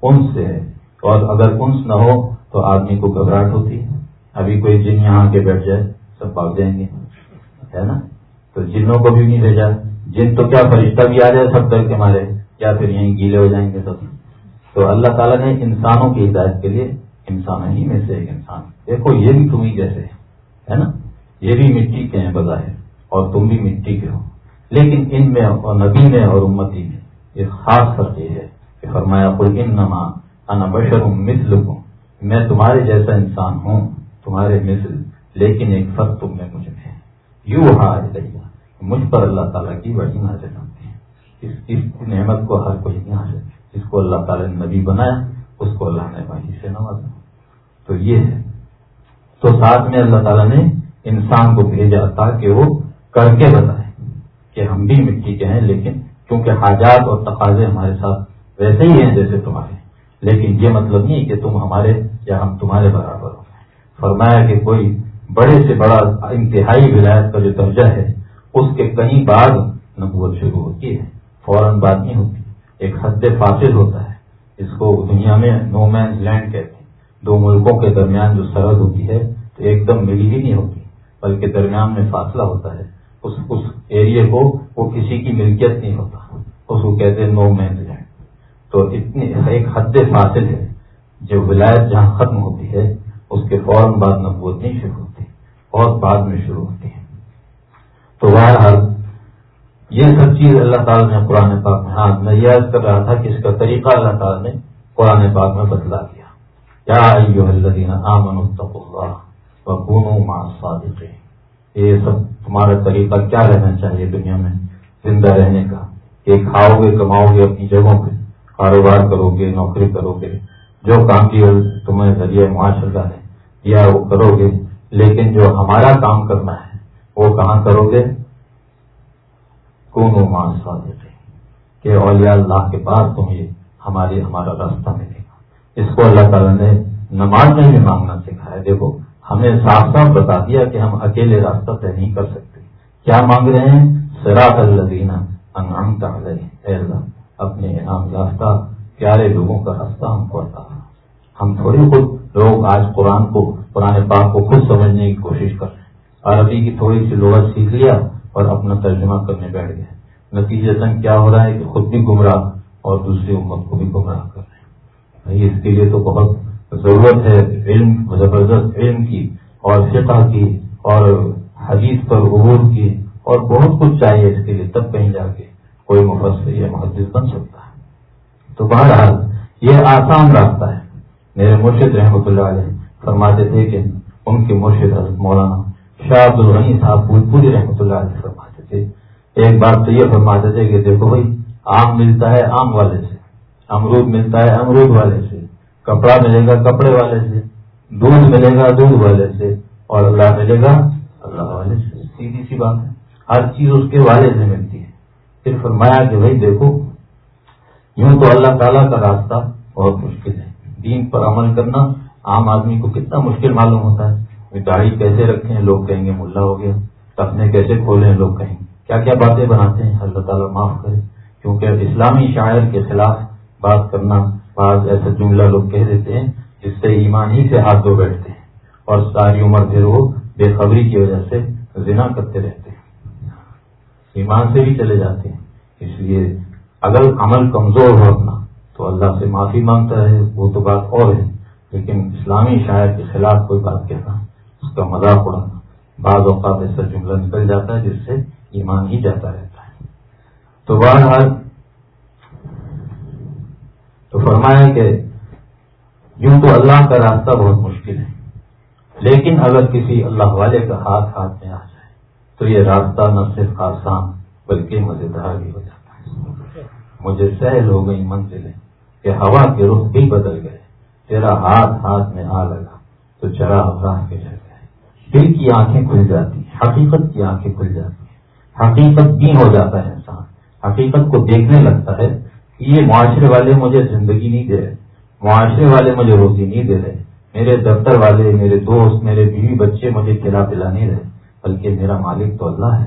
انس سے ہے۔ اور اگر انس نہ ہو تو آدمی کو گھبراہٹ ہوتی ہے۔ ابھی کوئی جن یہاں کے بیٹھ جائے، سب بھاگ جائیں گے۔ ہے نا؟ تو جنوں کو بھی نہیں بھیجا۔ جن تو کیا فرشتہ بھی آ جائے سب ڈر کے مارے۔ یا پھر یہیں گیلے ہو جائیں گے سب۔ تو اللہ تعالیٰ نے انسانوں کی ہدایت کے لیے انسان ہی میں سے ایک انسان۔ دیکھو، یہ بھی تمہیں جیسے ہے نا؟ یہ بھی مٹی کے ہیں بظاہر، اور تم بھی مٹی کے ہو۔ لیکن ان میں اور نبی میں اور امتی میں ایک خاص فرق یہ ہے کہ فرمایا کوئی ان نما انا بشر مثل میں تمہارے جیسا انسان ہوں، تمہارے مثل، لیکن ایک فرق تم میں مجھ میں یوں ہاں مجھ پر اللہ تعالیٰ کی بڑی نظر ہوتی ہے اس نعمت کو ہر کوئی نہیں حاصل جس کو اللہ تعالیٰ نے نبی بنایا، اس کو اللہ نے وہی سے نوازا۔ تو یہ ہے۔ تو ساتھ میں اللہ تعالیٰ نے انسان کو بھیجا تاکہ وہ کر کے بتائے کہ ہم بھی مٹی کے ہیں، لیکن کیونکہ حاجات اور تقاضے ہمارے ساتھ ویسے ہی ہیں جیسے تمہارے۔ لیکن یہ مطلب نہیں کہ تم ہمارے یا ہم تمہارے برابر ہو۔ فرمایا کہ کوئی بڑے سے بڑا انتہائی ولایت کا جو درجہ ہے، اس کے کہیں بعد نبوت شروع ہوتی ہے۔ فوراً بات نہیں ہوتی۔ ایک حد فاصل ہوتا ہے۔ اس کو دنیا میں نو مین لینڈ کہتے ہیں۔ دو ملکوں کے درمیان جو سرحد ہوتی ہے تو ایک دم ملی ہی نہیں ہوتی، بلکہ درمیان میں فاصلہ ہوتا ہے۔ اس اس ایریے کو وہ کسی کی ملکیت نہیں ہوتا۔ اس کو کہتے ہیں نو مین لینڈ تو اتنی، ایک حد فاصل ہے۔ جو ولایت جہاں ختم ہوتی ہے، اس کے فوراً بعد نبوت نہیں شروع ہوتی اور بعد میں شروع ہوتی ہے۔ تو بہرحال یہ سب چیز اللہ تعالیٰ نے قرآن پاک میں ہاں میں یاد کر رہا تھا کہ اس کا طریقہ اللہ تعالیٰ نے قرآن پاک میں بدلا دیا۔ کیا یہ سب تمہارا طریقہ کیا رہنا چاہیے دنیا میں؟ زندہ رہنے کا۔ کہ کھاؤ گے کماؤ گے اپنی جگہوں پہ۔ کاروبار کرو گے نوکری کرو گے جو کام کی تمہیں ذریعہ معاشرہ ہے۔ یا وہ کرو گے لیکن جو ہمارا کام کرنا ہے، وہ کہاں کرو گے؟ کون مان سا دیتے کہ اولیاء اللہ کے پاس تمہیں ہماری ہمارا راستہ ملے گا۔ اس کو اللہ تعالیٰ نے نماز میں بھی مانگنا سکھایا۔ دیکھو، ہمیں صاف صاف بتا دیا کہ ہم اکیلے راستہ طے نہیں کر سکتے۔ کیا مانگ رہے ہیں؟ سراط الدینہ انعام اے اللہ، اپنے انعام یافتہ، پیارے لوگوں کا راستہ ہم کو عطا ہم تھوڑی خود لوگ آج قرآن کو، قرآن پاک کو خود سمجھنے کی کوشش کر رہے ہیں۔ عربی کی تھوڑی سی لغت سیکھ لیا۔ اور اپنا ترجمہ کرنے بیٹھ گئے۔ نتیجے تن کیا ہو رہا ہے کہ خود بھی گمراہ اور دوسری امت کو بھی گمراہ کر رہے ہیں۔ اس کے لیے تو بہت ضرورت ہے علم، زبردست علم کی اور فقہ کی اور حدیث پر عبور کی اور بہت کچھ چاہیے اس کے لیے، تب کہیں جا کے کوئی مفسر یا محدث بن سکتا ہے۔ تو بہرحال، یہ آسان راستہ ہے۔ میرے مرشد رحمۃ اللہ علیہ فرماتے تھے کہ ان کے مرشد حضرت مولانا شاہ عبد الغنی صاحب پوری رحمۃ اللہ علیہ فرماتے تھے۔ ایک بات تو یہ فرماتے تھے کہ دیکھو بھائی، آم ملتا ہے آم والے سے، امرود ملتا ہے امرود والے سے، کپڑا ملے گا کپڑے والے سے، دودھ ملے گا دودھ والے سے اور اللہ ملے گا اللہ والے سے۔ سیدھی سی بات ہے، ہر چیز اس کے والے سے ملتی ہے۔ پھر فرمایا کہ بھائی دیکھو، یوں تو اللہ تعالیٰ کا راستہ بہت مشکل ہے۔ دین پر عمل کرنا عام آدمی کو کتنا مشکل معلوم ہوتا ہے۔ داڑھی کیسے رکھیں؟ لوگ کہیں گے ملا ہو گیا۔ ٹپنے کیسے کھولیں؟ لوگ کہیں گے۔ کیا کیا باتیں بناتے ہیں؟ اللہ تعالیٰ معاف کرے۔ کیونکہ اسلامی شاعر کے خلاف بات کرنا بعض ایسا جملہ لوگ کہہ دیتے ہیں جس سے ایمان ہی سے ہاتھ دھو بیٹھتے ہیں اور ساری عمر پھر وہ بے خبری کی وجہ سے زنا کرتے رہتے ہیں۔ ایمان سے بھی چلے جاتے ہیں۔ اس لیے اگر عمل کمزور ہو اپنا تو اللہ سے معافی مانگتا ہے، وہ تو بات اور ہے۔ لیکن اسلامی شاعر کے خلاف کوئی بات کہنا اس کا مذاق اڑانا بعض اوقات ایسا جملہ نکل جاتا ہے جس سے ایمان ہی جاتا رہتا ہے۔ تو بہرحال تو فرمایا کہ یوں تو اللہ کا راستہ بہت مشکل ہے، لیکن اگر کسی اللہ والے کا ہاتھ ہاتھ میں آ جائے تو یہ راستہ نہ صرف آسان بلکہ مزیدار بھی ہو جاتا ہے۔ مجھے سہل ہو گئی منزلیں کہ ہوا کے رخ بھی بدل گئے، تیرا ہاتھ ہاتھ میں آ لگا تو چرا راہ کے جائے دل کی آنکھیں کھل جاتی حقیقت کی آنکھیں کھل جاتی حقیقت بھی ہو جاتا ہے انسان۔ حقیقت کو دیکھنے لگتا ہے کہ یہ معاشرے والے مجھے زندگی نہیں دے رہے، معاشرے والے مجھے روزی نہیں دے رہے۔ میرے دفتر والے، میرے دوست، میرے بیوی بچے مجھے کھلا پلا نہیں رہے، بلکہ میرا مالک تو اللہ ہے۔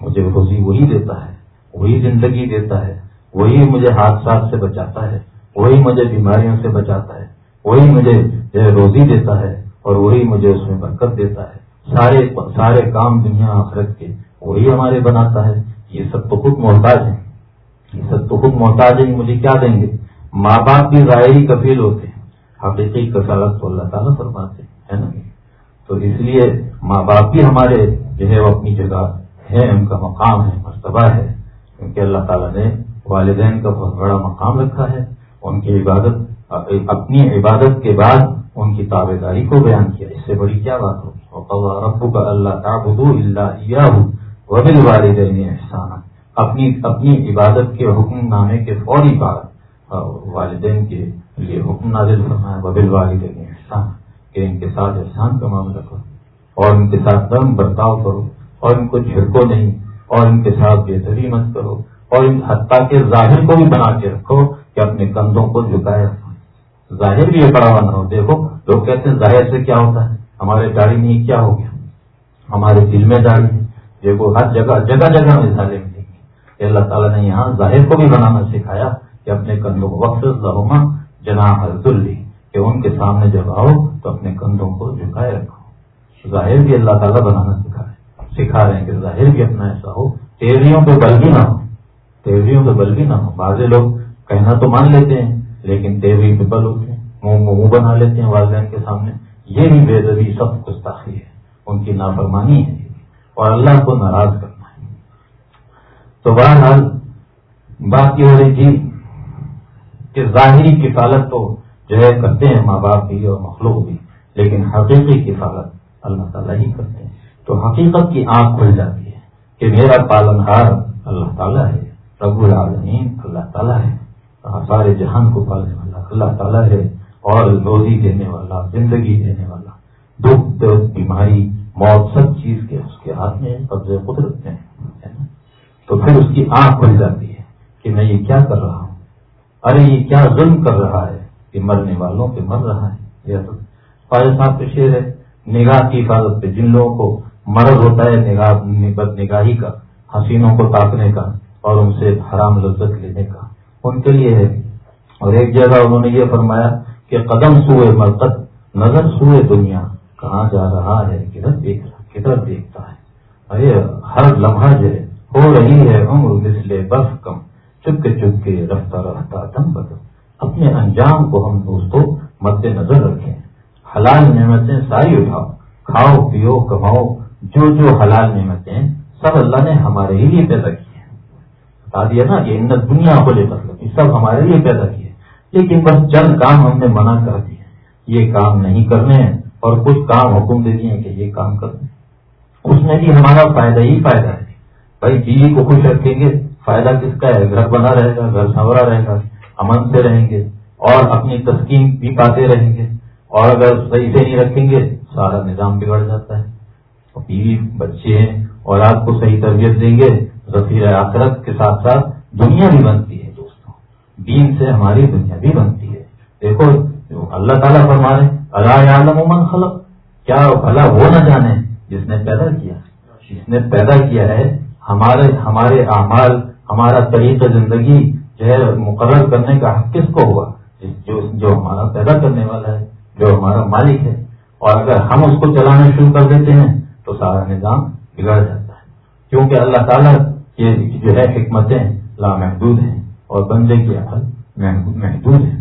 مجھے روزی وہی دیتا ہے، وہی زندگی دیتا ہے، وہی مجھے حادثات سے بچاتا ہے، وہی مجھے بیماریوں سے بچاتا ہے، وہی مجھے روزی دیتا ہے۔ اور وہی مجھے اس میں برکت دیتا ہے۔ سارے سارے کام دنیا آخرت کے وہی ہمارے بناتا ہے۔ یہ سب تو خود محتاج ہیں۔ یہ سب تو خود محتاج ہیں مجھے کیا دیں گے؟ ماں باپ بھی ظاہری کفیل ہوتے ہیں۔ حقیقی کسالت تو اللہ تعالیٰ فرماتے ہیں، ہے نا؟ تو اس لیے ماں باپ بھی ہمارے جو ہے وہ اپنی جگہ ہے ان کا مقام ہے، مرتبہ ہے۔ کیونکہ اللہ تعالیٰ نے والدین کا بہت بڑا مقام رکھا ہے۔ ان کی عبادت، اپنی عبادت کے بعد ان کی تابے داری کو بیان کیا۔ اس سے بڑی کیا بات ہوگی؟ ربو کا اللہ تعبد اللہ وبل والدین احسان اپنی اپنی عبادت کے حکم نامے کے فوری بعد والدین کے لیے حکم نازل فرمایا۔ وبل والدین احسان کہ ان کے ساتھ احسان کا معاملہ کرو۔ اور ان کے ساتھ دم برتاؤ کرو۔ اور ان کو جھڑکو نہیں۔ اور ان کے ساتھ بہتری مت کرو۔ اور ان حتیٰ کے ظاہر کو بھی بنا کے رکھو کہ اپنے کندھوں کو جھکائے رکھو۔ ظاہر بھی یہ بڑا نہ ہو۔ دیکھو، لوگ کہتے ہیں ظاہر سے کیا ہوتا ہے؟ ہمارے داڑھی نہیں کیا ہو گیا؟ ہمارے دل میں داڑھی ہے۔ دیکھو، ہر جگہ جگہ جگہ مثالیں ملیں گی اللہ تعالیٰ نے یہاں ظاہر کو بھی بنانا سکھایا کہ اپنے کندھوں کو، وقت ظہما جنا لی کہ ان کے سامنے جب آؤ تو اپنے کندھوں کو جھکائے رکھو۔ ظاہر بھی اللہ تعالیٰ بنانا سکھا رہے سکھا رہے ہیں کہ ظاہر بھی اپنا ایسا ہو۔ تیریوں پہ بل بھی نہ ہو۔ تیوریوں پہ بل بھی نہ ہو۔ بعض لوگ کہنا تو مان لیتے ہیں لیکن تیوری پہ بل ہوتے ہیں منہ منہ بنا لیتے ہیں والدین کے سامنے۔ یہ بھی بے دبی سب گستاخی ہے۔ ان کی نافرمانی ہے اور اللہ کو ناراض کرنا ہے۔ تو بہرحال بات یہ ہو رہی تھی جی کہ ظاہری کفالت تو جو ہے کرتے ہیں ماں باپ بھی اور مخلوق بھی، لیکن حقیقی کفالت اللہ تعالیٰ ہی کرتے ہیں۔ تو حقیقت کی آنکھ کھل جاتی ہے کہ میرا پالن ہار اللہ تعالیٰ ہے، رب العالمین اللہ تعالیٰ ہے۔ سارے جہان کو پالنے والا، اللہ تعالیٰ ہے اور روزی دینے والا، زندگی دینے والا۔ دکھ، درد، بیماری، موت، سب چیز کے اس کے ہاتھ میں قبضے قدرت میں تو پھر اس کی آنکھ کھل جاتی ہے کہ میں یہ کیا کر رہا ہوں؟ ارے، یہ کیا ظلم کر رہا ہے کہ مرنے والوں پہ مر رہا ہے؟ یہ فاضل صاحب کے شعر ہے، نگاہ کی حفاظت پہ جن لوگوں کو مرض ہوتا ہے، نگاہ، نگاہی کا، حسینوں کو تاکنے کا اور ان سے حرام لذت لینے کا۔ ان کے لیے ہے۔ اور ایک جگہ انہوں نے یہ فرمایا کہ قدم سوئے مرکز نظر سوئے دنیا، کہاں جا رہا ہے، کدھر دیکھ رہا، کدھر دیکھتا ہے۔ ارے، ہر لمحہ جو ہو رہی ہے عمر مسلے برف کم چپ کے چپ کے رفتہ رفتہ دم بدل اپنے انجام کو ہم دوستوں مد نظر رکھیں۔ حلال نعمتیں ساری اٹھاؤ، کھاؤ، پیو، کماؤ، جو جو حلال نعمتیں سب اللہ نے ہمارے ہی لیے پیدا کی ہیں۔ بتا دیا نا یہ ان دنیا کو لے مطلب یہ سب ہمارے لیے پیدا کیے۔ لیکن بس چند کام ہم نے منع کر دیے یہ کام نہیں کرنے ہیں اور کچھ کام حکم دے دیے کہ یہ کام کرنے۔ اس میں بھی ہمارا فائدہ ہی فائدہ ہے۔ بھائی بیوی کو خوش رکھیں گے۔ فائدہ کس کا ہے؟ گھر بنا رہے گا، گھر سنورا رہے گا، امن سے رہیں گے اور اپنی تسکین بھی پاتے رہیں گے۔ اور اگر صحیح سے نہیں رکھیں گے، سارا نظام بگڑ جاتا ہے۔ بیوی، بچے ہیں اور آپ کو صحیح تربیت دیں گے۔ ذخیر آخرت کے ساتھ ساتھ دنیا بھی بنتی دین سے ہماری دنیا بھی بنتی ہے۔ دیکھو، اللہ تعالیٰ فرما رہے اللہ عالم خلق کیا بھلا وہ نہ جانے جس نے پیدا کیا۔ جس نے پیدا کیا ہے، ہمارے ہمارے اعمال، ہمارا طریقہ زندگی جو ہے، مقرر کرنے کا حق کس کو ہوا؟ جو جو ہمارا پیدا کرنے والا ہے، جو ہمارا مالک ہے۔ اور اگر ہم اس کو چلانا شروع کر دیتے ہیں، تو سارا نظام بگڑ جاتا ہے۔ کیونکہ اللہ تعالیٰ یہ جو ہے حکمتیں لامحدود ہیں۔ اور بندے کی عقل محدود ہے۔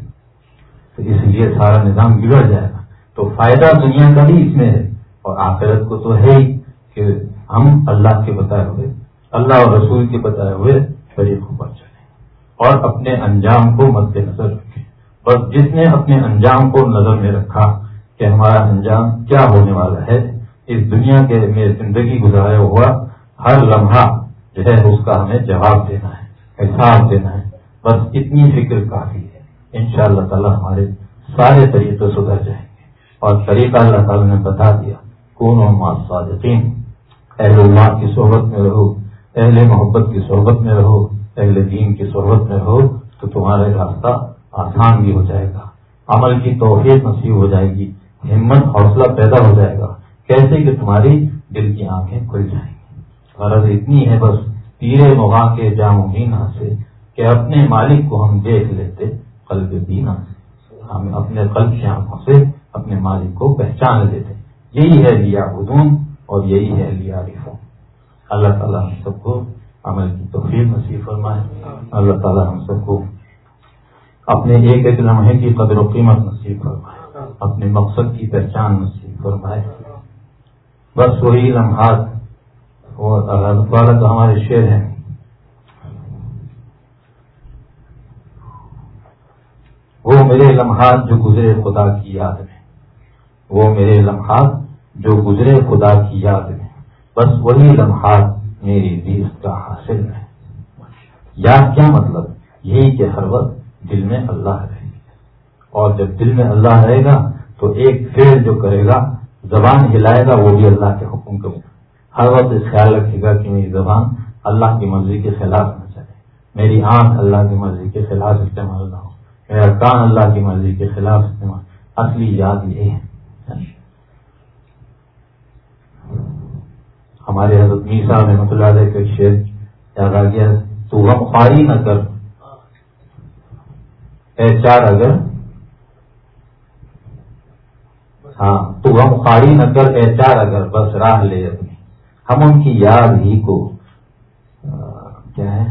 تو اس لیے سارا نظام بگڑ جائے گا۔ تو فائدہ دنیا کا بھی اس میں ہے اور آخرت کو تو ہے ہی کہ ہم اللہ کے بتائے ہوئے، اللہ اور رسول کے بتائے ہوئے طریقوں پر چلیں۔ اور اپنے انجام کو مد نظر رکھیں۔ بس جس نے اپنے انجام کو نظر میں رکھا کہ ہمارا انجام کیا ہونے والا ہے، اس دنیا کے میں زندگی گزارے ہوا ہر لمحہ جو ہے، اس کا ہمیں جواب دینا ہے، احساس دینا ہے۔ بس اتنی فکر کافی ہے۔ ان شاء اللہ تعالیٰ ہمارے سارے طریقے سدھر جائیں گے۔ اور طریقہ اللہ تعالیٰ نے بتا دیا کون اور صادقین۔ اہل اللہ کی صحبت میں رہو، اہل محبت کی صحبت میں رہو، اہل دین کی صحبت میں رہو تو تمہارا راستہ آسان بھی ہو جائے گا۔ عمل کی توفیق نصیب ہو جائے گی، ہمت، حوصلہ پیدا ہو جائے گا۔ کیسے کہ تمہاری دل کی آنکھیں کھل جائیں گی۔ غرض اتنی ہے بس تیرے مغا کے جامعین سے کہ اپنے مالک کو ہم دیکھ لیتے، قلب دینا سے ہم اپنے قلب کی آنکھوں سے اپنے مالک کو پہچان لیتے۔ یہی ہے لیا ہدون اور یہی ہے لیا رفو اللہ تعالیٰ ہم سب کو عمل کی توفیق نصیب فرمائے۔ اللہ تعالیٰ ہم سب کو اپنے ایک ایک لمحے کی قدر و قیمت نصیب فرمائے۔ اپنے مقصد کی پہچان نصیب فرمائے۔ بس وہی لمحات اور اللہ تو ہمارے شعر ہیں وہ میرے لمحات جو گزرے خدا کی یاد میں۔ وہ میرے لمحات جو گزرے خدا کی یاد میں۔ بس وہی لمحات میری دیس کا حاصل ہے۔ یاد کیا مطلب؟ یہی کہ ہر وقت دل میں اللہ رہے اور جب دل میں اللہ رہے گا تو ایک فیل جو کرے گا، زبان ہلائے گا، وہ بھی اللہ کے حکم کو ہر وقت اس خیال رکھے گا کہ میری زبان اللہ کی مرضی کے خلاف نہ چلے۔ میری آنکھ اللہ کی مرضی کے خلاف استعمال نہ ہو۔ میرا کان اللہ کی مرضی کے خلاف استعمال۔ اصلی یاد یہ ہے۔ ہمارے حضرت میسا رحمۃ اللہ علیہ کے شیر یاد آ گیا تو غم خواری نہ کر۔ اے چار اگر۔ ہاں تو غم خواری نہ کر۔ اے چار اگر، بس راہ لے اپنی۔ ہم ان کی یاد ہی کو۔ کیا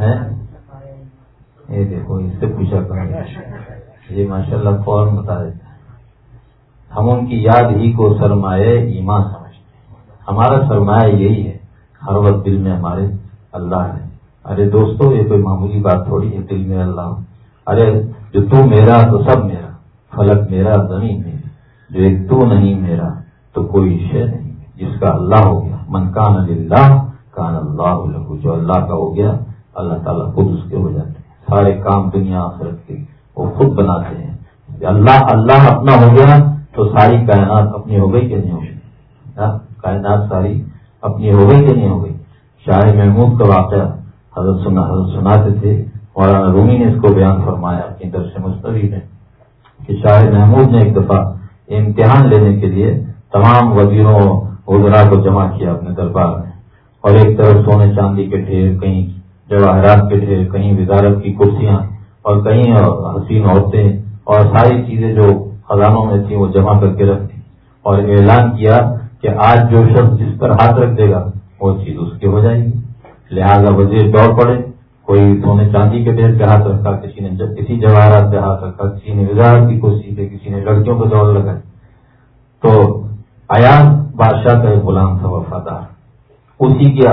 ہے؟ یہ دیکھو، اس سے پوچھا کریں۔ جی، یہ ماشاء اللہ فوراً بتا دیتے ہم ان کی یاد ہی کو سرمایہ ایمان سمجھتے ہیں۔ ہمارا سرمایہ یہی ہے، ہر وقت دل میں ہمارے اللہ ہے۔ ارے دوستو، یہ کوئی معمولی بات تھوڑی ہے، دل میں اللہ۔ ارے، جو تو میرا، تو سب میرا۔ فلک میرا، زمین میری۔ جو ایک تو نہیں میرا، تو کوئی شے نہیں۔ جس کا اللہ ہو گیا۔ من کان اللہ کان اللہ جو اللہ کا ہو گیا، اللہ تعالیٰ خود اس کے ہو جاتے ہیں سارے کام دنیا آخرت کے وہ خود بناتے ہیں۔ اللہ اللہ اپنا ہو گیا تو ساری کائنات اپنی ہو گئی کہ نہیں ہو گئی؟ ہاں؟ کائنات ساری اپنی ہو گئی کہ نہیں ہو گئی؟ شاہ محمود کا واقعہ حضرت سنا، حضرت سناتے تھے، مولانا رومی نے اس کو بیان فرمایا اپنی درس مستوی میں کہ شاہ محمود نے ایک دفعہ امتحان لینے کے لیے تمام وزیروں وزرا کو جمع کیا اپنے دربار میں اور ایک طرف سونے چاندی کے ڈھیر، کہیں جواہرات کے ڈھیر کہیں وزارت کی کرسیاں اور کہیں حسین عورتیں اور ساری چیزیں جو خزانوں میں تھی وہ جمع کر کے رکھ دی اور اعلان کیا کہ آج جو شخص جس پر ہاتھ رکھ دے گا، وہ چیز اس کی ہو جائے گی۔ لہذا وزیر دوڑ پڑے۔ کوئی سونے چاندی کے ڈھیر پہ ہاتھ رکھا، کسی نے کسی جواہرات پہ ہاتھ رکھا، کسی نے وزارت کی کوشش پہ، کسی نے لڑکیوں پہ دوڑ لگائی۔ تو ایاز بادشاہ کا ایک غلام تھا، وفادار۔ اسی کی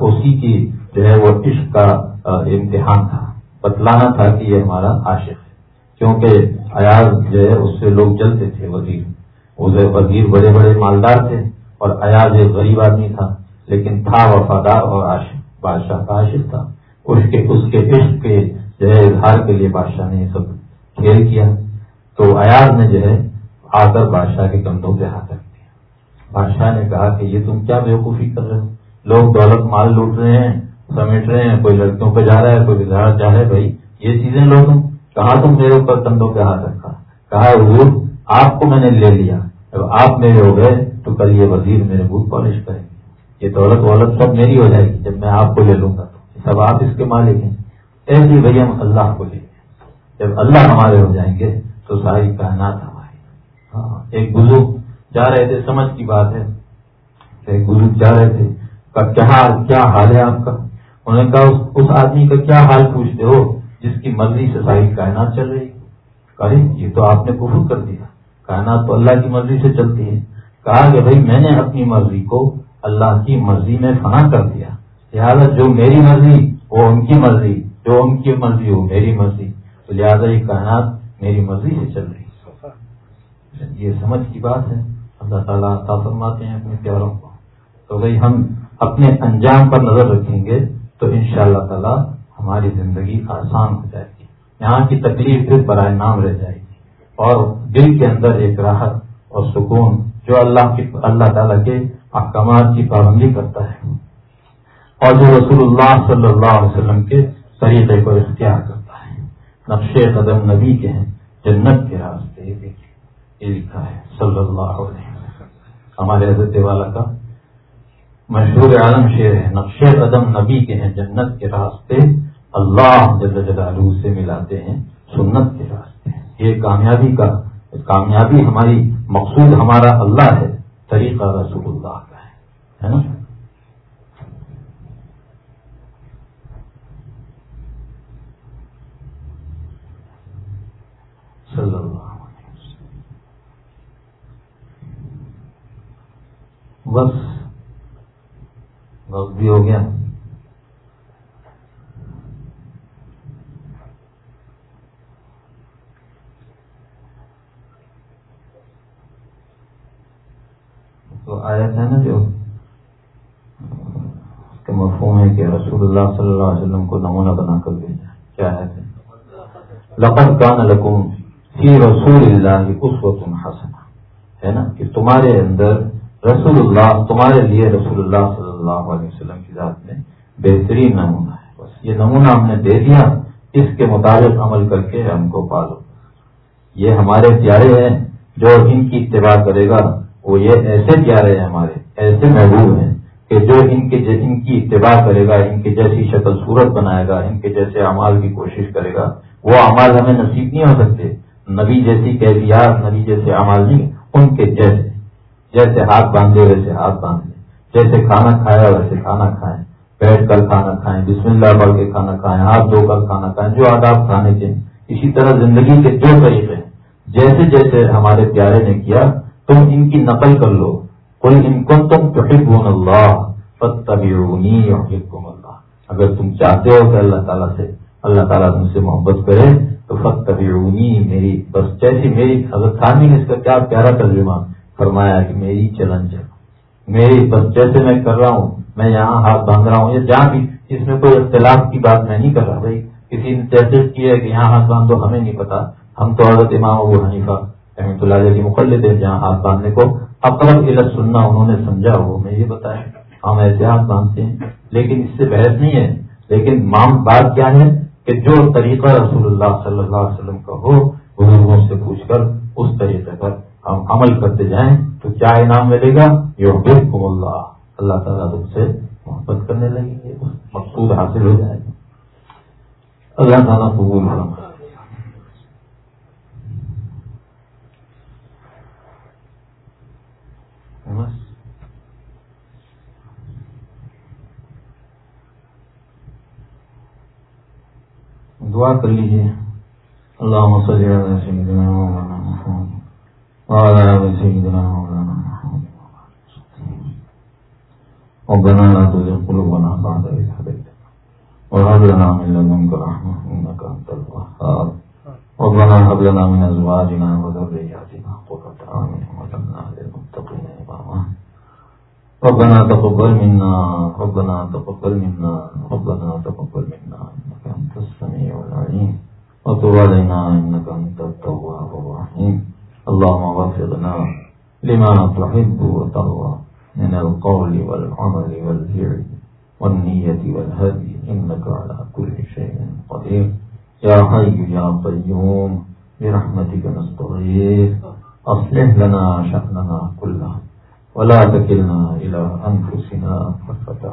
اسی کی جو ہے وہ عشق کا امتحان تھا۔ بتلانا تھا کہ یہ ہمارا عاشق ہے۔ کیونکہ ایاز جو ہے، اس سے لوگ جلتے تھے وزیر۔ وزیر بڑے بڑے مالدار تھے اور ایاز ایک غریب آدمی تھا، لیکن تھا وفادار اور عاشق۔ بادشاہ کا عاشق تھا۔ اس کے اس کے عشق کے جو ہے، اظہار کے لیے بادشاہ نے یہ سب کھیل کیا۔ تو ایاز نے جو ہے، آ کر بادشاہ کے کندھوں پہ ہاتھ رکھ دیا۔ بادشاہ نے کہا کہ یہ تم کیا بیوقوفی کر رہے ہو؟ لوگ دولت مال لوٹ رہے ہیں۔ سمیٹ رہے ہیں، کوئی لڑکیوں پہ جا رہا ہے، کوئی وزارت جا رہا ہے، بھائی، یہ چیزیں لوگ کہاں تم میرے اوپر کندھوں پہ ہاتھ رکھا؟ کہا حضور، آپ کو میں نے لے لیا۔ جب آپ میرے ہو گئے، تو کل یہ وزیر میرے بوٹ پالش کریں گے۔ یہ دولت وولت سب میری ہو جائے گی، جب میں آپ کو لے لوں گا تو۔ سب آپ اس کے مالک ہیں۔ ایسی بھائی ہم اللہ کو لیں گے جب اللہ ہمارے ہو جائیں گے، تو ساری کائنات ہماری۔ ہاں ایک بزرگ جا رہے تھے، سمجھ کی بات ہے۔ ایک بزرگ جا رہے تھے۔ کیا حال ہے آپ کا؟ انہوں نے کہا، اس آدمی کا کیا حال پوچھتے ہو؟ جس کی مرضی سے ساری کائنات چل رہی کہیں یہ تو آپ نے کفر کر دیا۔ کائنات تو اللہ کی مرضی سے چلتی ہے۔ کہا کہ بھائی، میں نے اپنی مرضی کو اللہ کی مرضی میں فنا کر دیا۔ لہٰذا جو میری مرضی، وہ ان کی مرضی۔ جو ان کی مرضی، وہ میری مرضی۔ تو لہٰذا یہ کائنات میری مرضی سے چل رہی یہ سمجھ کی بات ہے۔ اللہ تعالیٰ فرماتے ہیں اپنے پیاروں کو۔ تو بھائی، ہم اپنے انجام پر نظر رکھیں گے۔ تو ان شاء اللہ تعالیٰ ہماری زندگی آسان ہو جائے گی۔ یہاں کی تکلیف پھر برائے نام رہ جائے گی۔ اور دل کے اندر ایک راحت اور سکون جو اللہ کی اللہ تعالیٰ کے احکامات کی پابندی کرتا ہے۔ اور جو رسول اللہ صلی اللہ علیہ وسلم کے طریقے کو اختیار کرتا ہے۔ نقش قدم نبی کے ہیں، جنت کے راستے یہ لکھا ہے صلی اللہ علیہ وسلم۔ ہمارے حضرت والا کا مشہور عالم شعر ہے، نقش قدم نبی کے ہیں، جنت کے راستے اللہ جل جلالہ سے ملاتے ہیں، سنت کے راستے یہ کامیابی کا کامیابی ہماری، مقصود ہمارا اللہ ہے، طریقہ رسول اللہ کا ہے۔ نا؟ صلی اللہ بس وقت بھی ہو گیا۔ تو آیا تھا نا جو اس کا مفہوم ہے کہ رسول اللہ صلی اللہ علیہ وسلم کو نمونہ بنا کر بھیجا۔ کیا ہے؟ لقد کان لکم فی رسول اللہ اس وقت ہے نا کہ تمہارے اندر رسول اللہ، تمہارے لیے رسول اللہ صلی اللہ اللہ علیہ وسلم کی ذات میں بہترین نمونہ ہے۔ بس یہ نمونہ ہم نے دے دیا، اس کے مطابق عمل کر کے ہم کو پالو۔ یہ ہمارے پیارے ہیں، جو ان کی اتباع کرے گا، وہ یہ ایسے پیارے ہیں ہمارے، ایسے محبوب ہیں کہ جو ان کے ان کی اتباع کرے گا، ان کے جیسی شکل صورت بنائے گا، ان کے جیسے اعمال کی کوشش کرے گا، وہ اعمال ہمیں نصیب نہیں ہو سکتے۔ نبی جیسی کیفیات، نبی جیسے اعمال نہیں، ان کے جیسے جیسے ہاتھ باندھے ویسے ہاتھ باندھے۔ جیسے کھانا کھایا ویسے کھانا کھائیں۔ بیٹھ کر کھانا کھائیں، بسم اللہ پڑھ کے کھانا کھائیں ہاتھ دھو کر کھانا کھائیں، جو آداب کھانے کے اسی طرح زندگی کے جو طریقے ہیں، جیسے جیسے ہمارے پیارے نے کیا، تم ان کی نقل کر لو۔ کوئی ان کو تم تحبون اللہ فتبعونی یحببکم اللہ۔ اگر تم چاہتے ہو کہ اللہ تعالیٰ سے، اللہ تعالیٰ تم سے محبت کرے، تو فتبعونی میری بس جیسی میری حضرت خانی نے اس کا کیا پیارا ترجمہ فرمایا کہ میری چلن چل میری بس جیسے میں کر رہا ہوں، میں یہاں ہاتھ باندھ رہا ہوں یا جہاں بھی اس میں کوئی اختلاف کی بات میں نہیں کر رہا بھائی۔ کسی نے جیسے کی ہے کہ یہاں ہاتھ باندھو ہمیں نہیں پتا۔ ہم تو حضرت امام ابو حنیفہ احمد اللہ علیہ کی مقلد ہے جہاں ہاتھ باندھنے کو اقرب علت سننا انہوں نے سمجھا، وہ میں یہ بتایا ہم ایسے ہاتھ باندھتے ہیں۔ لیکن اس سے بحث نہیں ہے۔ لیکن مام بات کیا ہے کہ جو طریقہ رسول اللہ صلی اللہ علیہ وسلم کا ہو بزرگوں سے پوچھ کر اس طریقے پر ہم عمل کرتے جائیں تو کیا انعام ملے گا؟ یہ اللہ۔ اللہ تعالیٰ تم سے محبت کرنے لگیں گے، مقصود حاصل ہو جائے گا۔ اللہ تعالیٰ قبول دعا کر لیجیے اللہ مسلم ربنا لا تزغ قلوبنا بعد إذ هديتنا وهب لنا من لدنك رحمة إنك أنت الوهاب. ربنا هب لنا من أزواجنا وذرياتنا قرة أعين واجعلنا للمتقين إماما. ربنا تقبل منا، ربنا تقبل منا، ربنا تقبل منا إنك أنت السميع العليم. وتب علينا إنك أنت التواب الرحيم. اللهم وفقنا لما تحب وترضى من القول والعمل والفعل والنية والهدي إنك على كل شيء قدير. يا حي يا قيوم برحمتك نستغيث. أصلح لنا شأننا كله ولا تكلنا إلى أنفسنا طرفة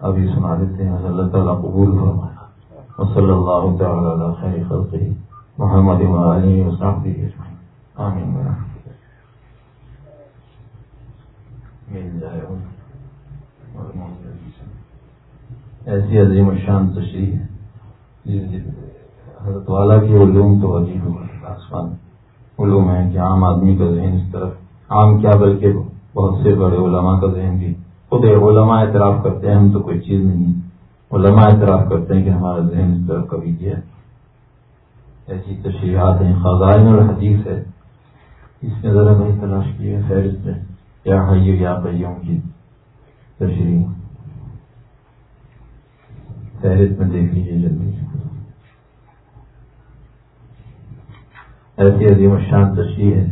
ابھی سنا دیتے ہیں اللہ تعالیٰ قبول فرمایا صلی اللہ تعالیٰ خیر خلقی محمد آمین۔ مل جائے ایسی عظیم شان تشریح ہے۔ حضرت والا کی علوم تو عجیب آسمان علوم ہے کہ عام آدمی کا ذہن اس طرف، عام کیا بلکہ بہت سے بڑے علماء کا ذہن بھی خود علماء اعتراف کرتے ہیں، ہم تو کوئی چیز نہیں علماء اعتراف کرتے ہیں کہ ہمارا ذہن اس طرح کبھی کیا ایسی تشریحات ہیں، خزائن اور حدیث ہے۔ اس میں ذرا بھائی تلاش کی ہے فہرست میں۔ کیا ہے یا بھائیوں کی تشریح۔ فہرست میں دیکھ لیجیے جلدی۔ ایسی عظیم شان تشریح ہے۔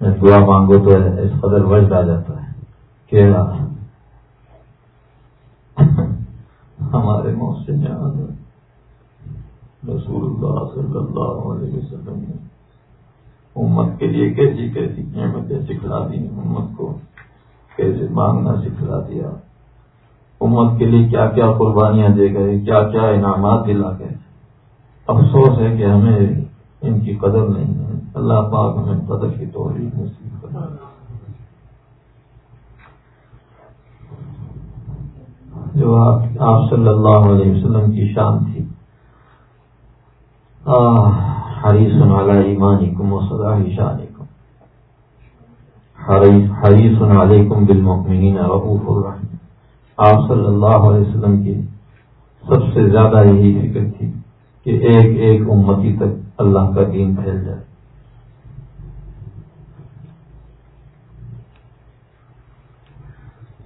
میں دعا مانگو تو اس قدر وجد آ جاتا ہے۔ کہ ہمارے محسن رسول اللہ صلی اللہ علیہ وسلم نے امت کے لیے کیسی کیسی نعمتیں سکھلا دی، امت کو کیسے مانگنا سکھلا دیا۔ امت کے لیے کیا کیا قربانیاں دے گئے کیا کیا انعامات دلا گئے۔ افسوس ہے کہ ہمیں ان کی قدر نہیں ہے۔ اللہ پاک ہمیں قدر کی توحید نصیب کرنا جو آپ صلی اللہ علیہ وسلم کی شان تھی۔ حریص علی ایمانکم و صلاح شانکم۔ حریص علیکم بالمؤمنین رؤوف الرحیم۔ آپ صلی اللہ علیہ وسلم کی سب سے زیادہ یہی فکر تھی کہ ایک ایک امتی تک اللہ کا دین پھیل جائے۔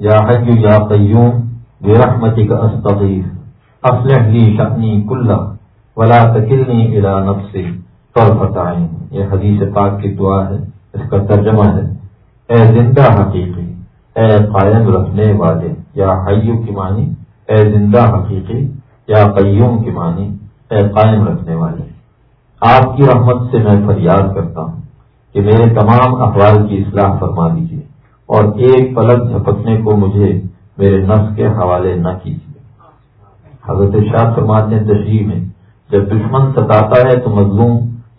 یا حج یا قیوم برحمتک استغیث اصلح لی شأنی کلہ ولا تکلنی الى نفسی طرفت عین یہ حدیث پاک کی دعا ہے، اس کا ترجمہ ہے، اے زندہ حقیقی، اے قائم رکھنے والے، یا حیو کی معنی، اے زندہ حقیقی، یا قیوم کی معنی، اے قائم رکھنے والے۔ آپ کی رحمت سے میں فریاد کرتا ہوں کہ میرے تمام اخبار کی اصلاح فرما دیجیے اور ایک پلک جھپکنے کو مجھے میرے نفس کے حوالے نہ کیجیے۔ حضرت شاہ فرماتے تشریح میں، جب دشمن ستاتا ہے تو مظلوم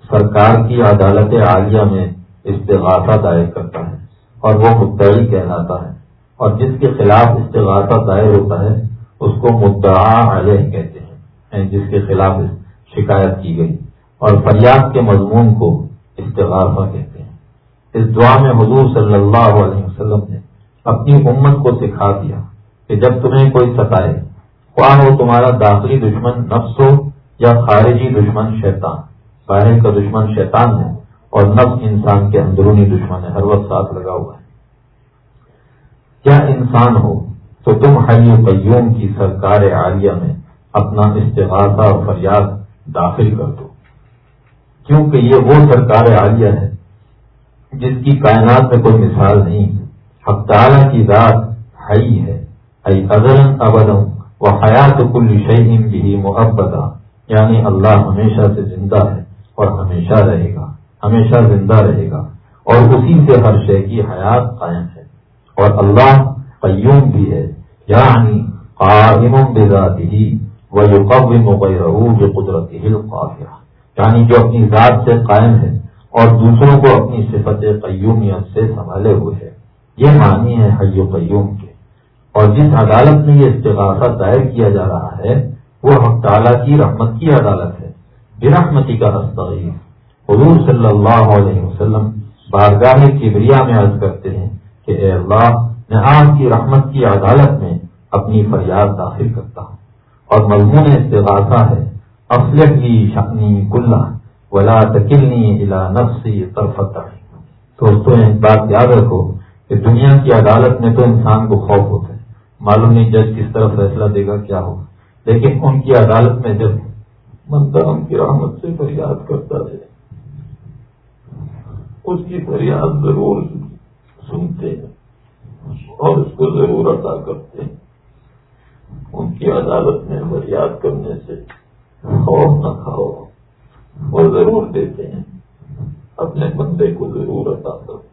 سرکار کی عدالت عالیہ میں استغاثہ دائر کرتا ہے اور وہ مدعی کہلاتا ہے۔ اور جس کے خلاف استغاثہ دائر ہوتا ہے، اس کو مدعا علیہ کہتے ہیں یعنی جس کے خلاف شکایت کی گئی۔ اور فریاد کے مضمون کو استغاثہ کہتے ہیں۔ اس دعا میں حضور صلی اللہ علیہ وسلم نے اپنی امت کو سکھا دیا کہ جب تمہیں کوئی ستائے، خواہ ہو تمہارا داخلی دشمن نفس ہو یا خارجی دشمن شیطان۔ باہر کا دشمن شیطان ہے اور نفس انسان کے اندرونی دشمن ہے، ہر وقت ساتھ لگا ہوا ہے۔ کیا انسان ہو تو تم حی قیوم کی سرکار عالیہ میں اپنا استغاثہ اور فریاد داخل کر دو۔ کیونکہ یہ وہ سرکار عالیہ ہے جس کی کائنات میں کوئی مثال نہیں۔ ہے حق تعالیٰ کی ذات حی ہے۔ ازلن ابدم وہ حیات کل شعین بھی محبت یعنی اللہ ہمیشہ سے زندہ ہے اور ہمیشہ رہے گا۔ ہمیشہ زندہ رہے گا۔ اور اسی سے ہر شے کی حیات قائم ہے۔ اور اللہ قیوم بھی ہے۔ یعنی قائم بذاتی وہ جو قبل موقع رہو جو قدرتی یعنی جو اپنی ذات سے قائم ہے اور دوسروں کو اپنی صفت قیومیت سے سنبھالے ہوئے ہے۔ یہ معنی ہے حیو قیوم کے۔ اور جس عدالت میں یہ استغاثہ دائر کیا جا رہا ہے، وہ حق تعالیٰ کی رحمت کی عدالت ہے۔ برحمتی کا استغیر حضور صلی اللہ علیہ وسلم بارگاہ کبریا میں عرض کرتے ہیں کہ اے اللہ، میں آپ کی رحمت کی عدالت میں اپنی فریاد داخل کرتا ہوں۔ اور مضمون استغاثہ ہے افلحلی شکنی کلّہ ولا تکلنی الا نفسی طرفت دوستوں ایک بات یاد رکھو کہ دنیا کی عدالت میں تو انسان کو خوف ہوتا ہے۔ معلوم نہیں جج کس طرح فیصلہ دے گا، کیا ہوگا۔ لیکن ان کی عدالت میں جب منترم کی رحمت سے فریاد کرتا ہے، اس کی فریاد ضرور سنتے ہیں اور اس کو ضرور ادا کرتے ہیں۔ ان کی عدالت میں فریاد کرنے سے خوف نہ کھاؤ وہ ضرور دیتے ہیں، اپنے بندے کو ضرور ادا کرتے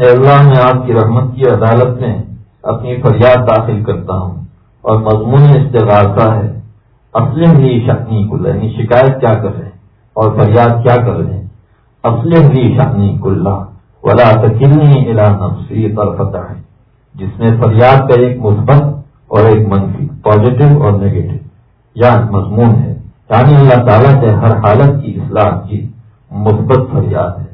اے اللہ، میں آپ کی رحمت کی عدالت میں اپنی فریاد داخل کرتا ہوں اور مضمون استغاثہ ہے۔ اسلم لی شکنی کل یعنی شکایت کیا کر رہے ہیں اور فریاد کیا کر رہے اسلم لی شکنی کلّہ ولا تکلنی الا نفسی طرفت ہے جس میں فریاد کا ایک مثبت اور ایک منفی پازیٹو اور نیگیٹو یا مضمون ہے۔ یعنی اللہ تعالیٰ سے ہر حالت کی اصلاح کی مثبت فریاد ہے۔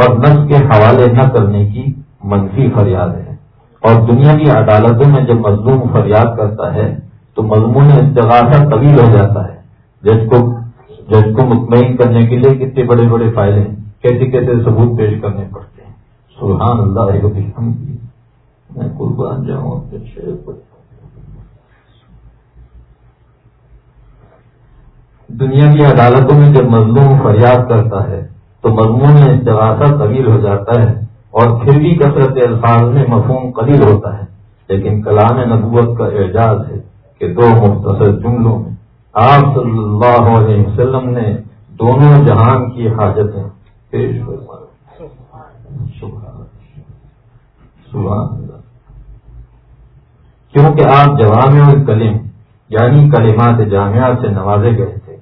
اور نفس کے حوالے نہ کرنے کی منفی فریاد ہے۔ اور دنیا کی عدالتوں میں جب مظلوم فریاد کرتا ہے، تو مضمون استغاثہ طویل ہو جاتا ہے۔ جج کو جج کو مطمئن کرنے کے لیے کتنے بڑے بڑے فائدے ہیں، کیسے کیسے ثبوت پیش کرنے پڑتے ہیں۔ سبحان اللہ میں قربان جاؤں اپنے پر۔ دنیا کی عدالتوں میں جب مظلوم فریاد کرتا ہے تو مضمون استغاثہ طویل ہو جاتا ہے اور پھر بھی کثرت الفاظ میں مفہوم قلیل ہوتا ہے۔ لیکن کلام نبوت کا اعجاز ہے کہ دو مختصر جملوں میں آپ صلی اللہ علیہ وسلم نے دونوں جہان کی حاجتیں پیش کیونکہ آپ جوام اور یعنی کلمات جامعات سے نوازے گئے تھے۔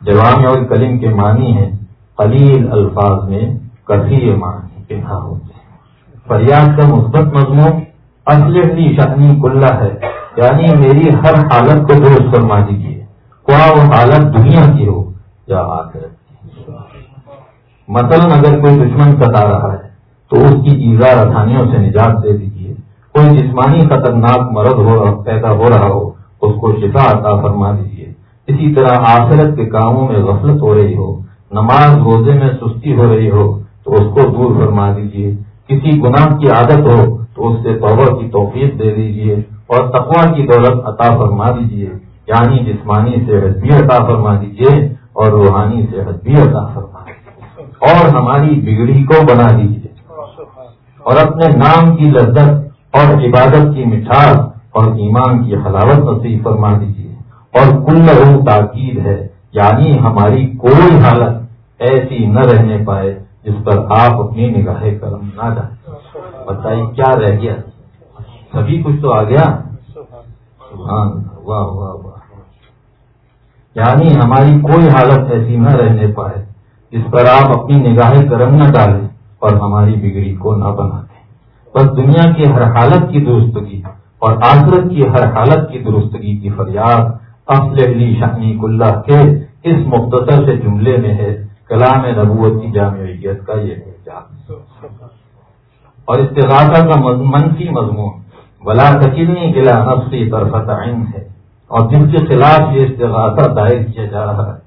جوام اور کے معنی ہیں قلیل الفاظ میں کثیر معنی کے نہ ہاں ہوتے ہیں۔ فریاد کا مثبت مضمون اصلی شکنی کلّا ہے یعنی میری ہر حالت کو درست فرما دیجیے کیا وہ حالت دنیا کی ہو یا آخرت کی۔ مثلاً اگر کوئی دشمن ستا رہا ہے تو اس کی ایزا رسانیوں سے نجات دے دیجیے۔ کوئی جسمانی خطرناک مرض ہو پیدا ہو رہا ہو، اس کو شفا عطا فرما دیجیے۔ اسی طرح آخرت کے کاموں میں غفلت ہو رہی ہو نماز روزے میں سستی ہو رہی ہو تو اس کو دور فرما دیجیے کسی گناہ کی عادت ہو تو اس سے توبہ کی توفیق دے دیجیے اور تقوا کی دولت عطا فرما دیجیے یعنی جسمانی صحت بھی عطا فرما دیجیے اور روحانی صحت بھی عطا فرما دیجیے اور ہماری بگڑی کو بنا دیجیے اور اپنے نام کی لذت اور عبادت کی مٹھاس اور ایمان کی حلاوت نصیب فرما دیجیے اور کل تاکید ہے یعنی ہماری کوئی حالت ایسی نہ رہنے پائے جس پر آپ اپنی نگاہ کرم نہ جائیں۔ بتائیے کیا رہ گیا؟ سبھی کچھ تو آ گیا؟ واہ واہ واہ۔ یعنی ہماری کوئی حالت ایسی نہ رہنے پائے جس پر آپ اپنی نگاہ کرم نہ ڈالیں اور ہماری بگڑی کو نہ بنا دیں بس دنیا کی ہر حالت کی درستگی اور آخرت کی ہر حالت کی درستگی کی فریاد افلی شانی اللہ کے اس مختصر سے جملے میں ہے کلام نبوت کی جامعیت کا یہ احتجاج۔ اور استغاثہ کا منفی مضمون بلا تکینی قلعہ نفسی طرفت عین ہے۔ اور جن کے خلاف یہ استغاثہ دائر کیا جا رہا ہے،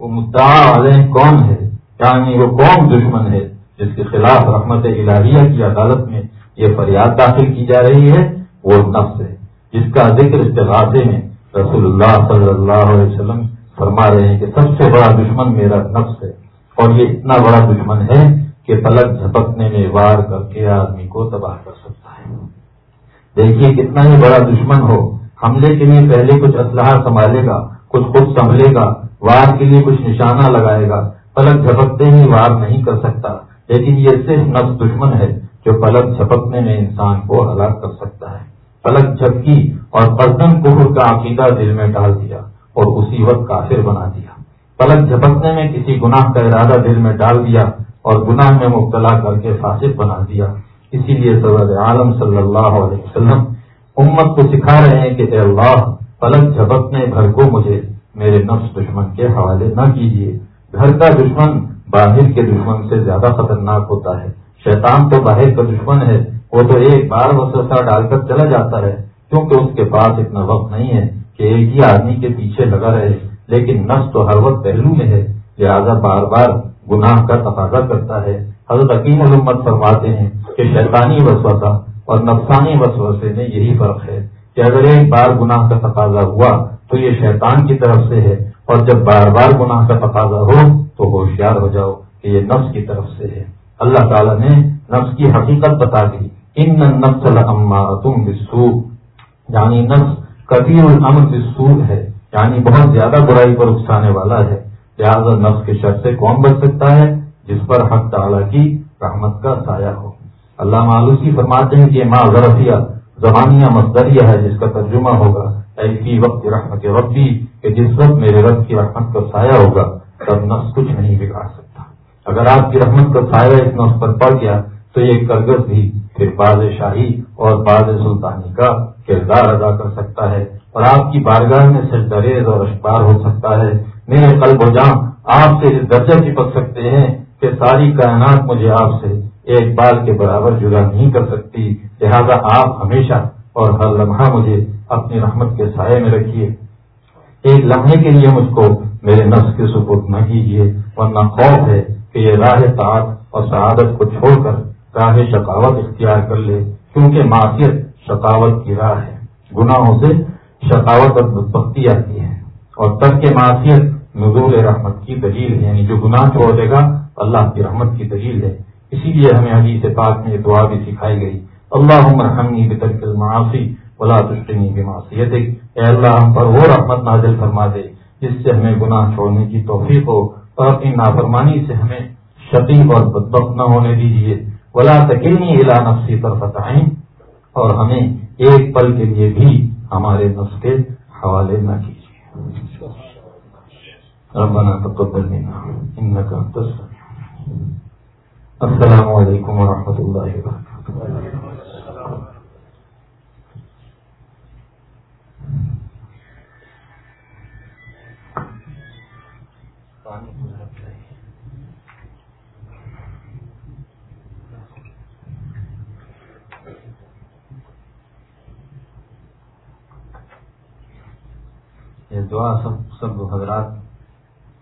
وہ مدعا علیہ کون ہے یعنی وہ کون دشمن ہے، جس کے خلاف رحمت الہیہ کی عدالت میں یہ فریاد داخل کی جا رہی ہے، وہ نفس ہے۔ جس کا ذکر استغاثے میں رسول اللہ صلی اللہ علیہ وسلم فرما رہے ہیں کہ سب سے بڑا دشمن میرا نفس ہے اور یہ اتنا بڑا دشمن ہے کہ پلک جھپکنے میں وار کر کے آدمی کو تباہ کر سکتا ہے۔ دیکھیے کتنا ہی بڑا دشمن ہو، حملے کے لیے پہلے کچھ اسلحہ سنبھالے گا، کچھ خود سنبھلے گا، وار کے لیے کچھ نشانہ لگائے گا۔ پلک جھپکتے ہی وار نہیں کر سکتا، لیکن یہ صرف نفس دشمن ہے جو پلک جھپکنے میں انسان کو ہلاک کر سکتا ہے۔ پلک جھپکی اور پردن کفر کا عقیدہ دل میں ڈال دیا۔ اور اسی وقت کافر بنا دیا۔ پلک جھپکنے میں کسی گناہ کا ارادہ دل میں ڈال دیا اور گناہ میں مبتلا کر کے فاسد بنا دیا۔ اسی لیے صدر عالم صلی اللہ علیہ وسلم امت کو سکھا رہے ہیں کہ اے اللہ پلک جھپکنے گھر کو مجھے، میرے نفس دشمن کے حوالے نہ کیجیے۔ گھر کا دشمن باہر کے دشمن سے زیادہ خطرناک ہوتا ہے۔ شیطان تو باہر کا دشمن ہے، وہ تو ایک بار وسوسہ ڈال کر چلا جاتا ہے، کیونکہ اس کے پاس اتنا وقت نہیں ہے۔ کہ ایک ہی آدمی کے پیچھے لگا رہے، لیکن نفس تو ہر وقت پہلو میں ہے۔ لہٰذا بار بار گناہ کا تقاضا کرتا ہے۔ حضرت عقیم علومت فرماتے ہیں کہ شیطانی وسوسہ اور نفسانی وسوسے میں یہی فرق ہے کہ اگر ایک بار گناہ کا تقاضا ہوا تو یہ شیطان کی طرف سے ہے، اور جب بار بار گناہ کا تقاضا ہو تو ہوشیار ہو جاؤ کہ یہ نفس کی طرف سے ہے۔ اللہ تعالیٰ نے نفس کی حقیقت بتا دی۔ ان نفس تم بسو یعنی نفس کبیر الامر سود ہے یعنی بہت زیادہ برائی پر اکسانے والا ہے۔ لہٰذا نفس کے شر سے کون بچ سکتا ہے؟ جس پر حق تعالیٰ کی رحمت کا سایہ ہو۔ اللہ معلوسی فرماتے ہیں کہ ماں ذرفیہ زبانیہ مصدریہ ہے، جس کا ترجمہ ہوگا۔ ایسی وقت رحمت ربی، کہ جس وقت میرے رب کی رحمت کا سایہ ہوگا، تب نفس کچھ نہیں بگاڑ سکتا۔ اگر آپ کی رحمت کا سایہ اس نفس پر پڑ گیا تو یہ کرگز بھی پھر باز شاہی اور باز سلطانی کا کردار ادا کر سکتا ہے اور آپ کی بارگاہ میں صرف دریز اور اشبار ہو سکتا ہے۔ میرے قلب و جان، آپ سے اس درجہ چپک سکتے ہیں کہ ساری کائنات مجھے آپ سے ایک بال کے برابر جدا نہیں کر سکتی۔ لہذا آپ ہمیشہ اور ہر لمحہ مجھے اپنی رحمت کے سائے میں رکھیے۔ ایک لمحے کے لیے مجھ کو میرے نفس کے سپرد نہ کیجیے، ورنہ خوف ہے کہ یہ راہ تعت اور سعادت کو چھوڑ کر راہ شکاوت اختیار کر لے، کیونکہ معاشیت شکاوت کی راہ ہے۔ گناہوں سے شکاوت اور بدبختی آتی ہے۔ اور تب کے معاشیت نزول رحمت کی دلیل ہے یعنی جو گناہ چھوڑ دے گا، اللہ کی رحمت کی دلیل ہے۔ اسی لیے ہمیں حدیث پاک میں یہ دعا بھی سکھائی گئی۔ اللہ مرحمی بترک المعاصی ولا تشتنی بمعصیت اے اللہ، ہم پر وہ رحمت نازل فرما دے، جس سے ہمیں گناہ چھوڑنے کی توفیق ہو۔ اور اپنی نافرمانی سے ہمیں شقیق اور بدبخت نہ ہونے دیجیے۔ ولا تکلنی الا نفسی پر بتائیں اور ہمیں ایک پل کے لیے بھی ہمارے نفس کے حوالے نہ کیجیے۔ ربنا تقبل منا انك انت السلام علیکم ورحمۃ اللہ وبرکاتہ۔ یہ دعا سب سب حضرات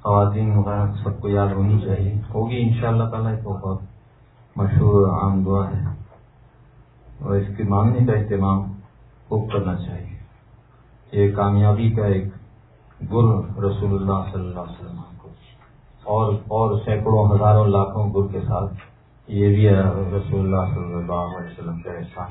خواتین وغیرہ سب کو یاد ہونی چاہیے۔ ہوگی ان شاء اللہ تعالیٰ تو بہت مشہور عام دعا ہے۔ اور اس کے مانگنے کا اہتمام خوب کرنا چاہیے۔ یہ کامیابی کا ایک گر رسول اللہ صلی اللہ علیہ وسلم کو۔ اور اور سینکڑوں ہزاروں لاکھوں گر کے ساتھ یہ بھی رسول اللہ صلی اللہ علیہ وسلم کا احسان۔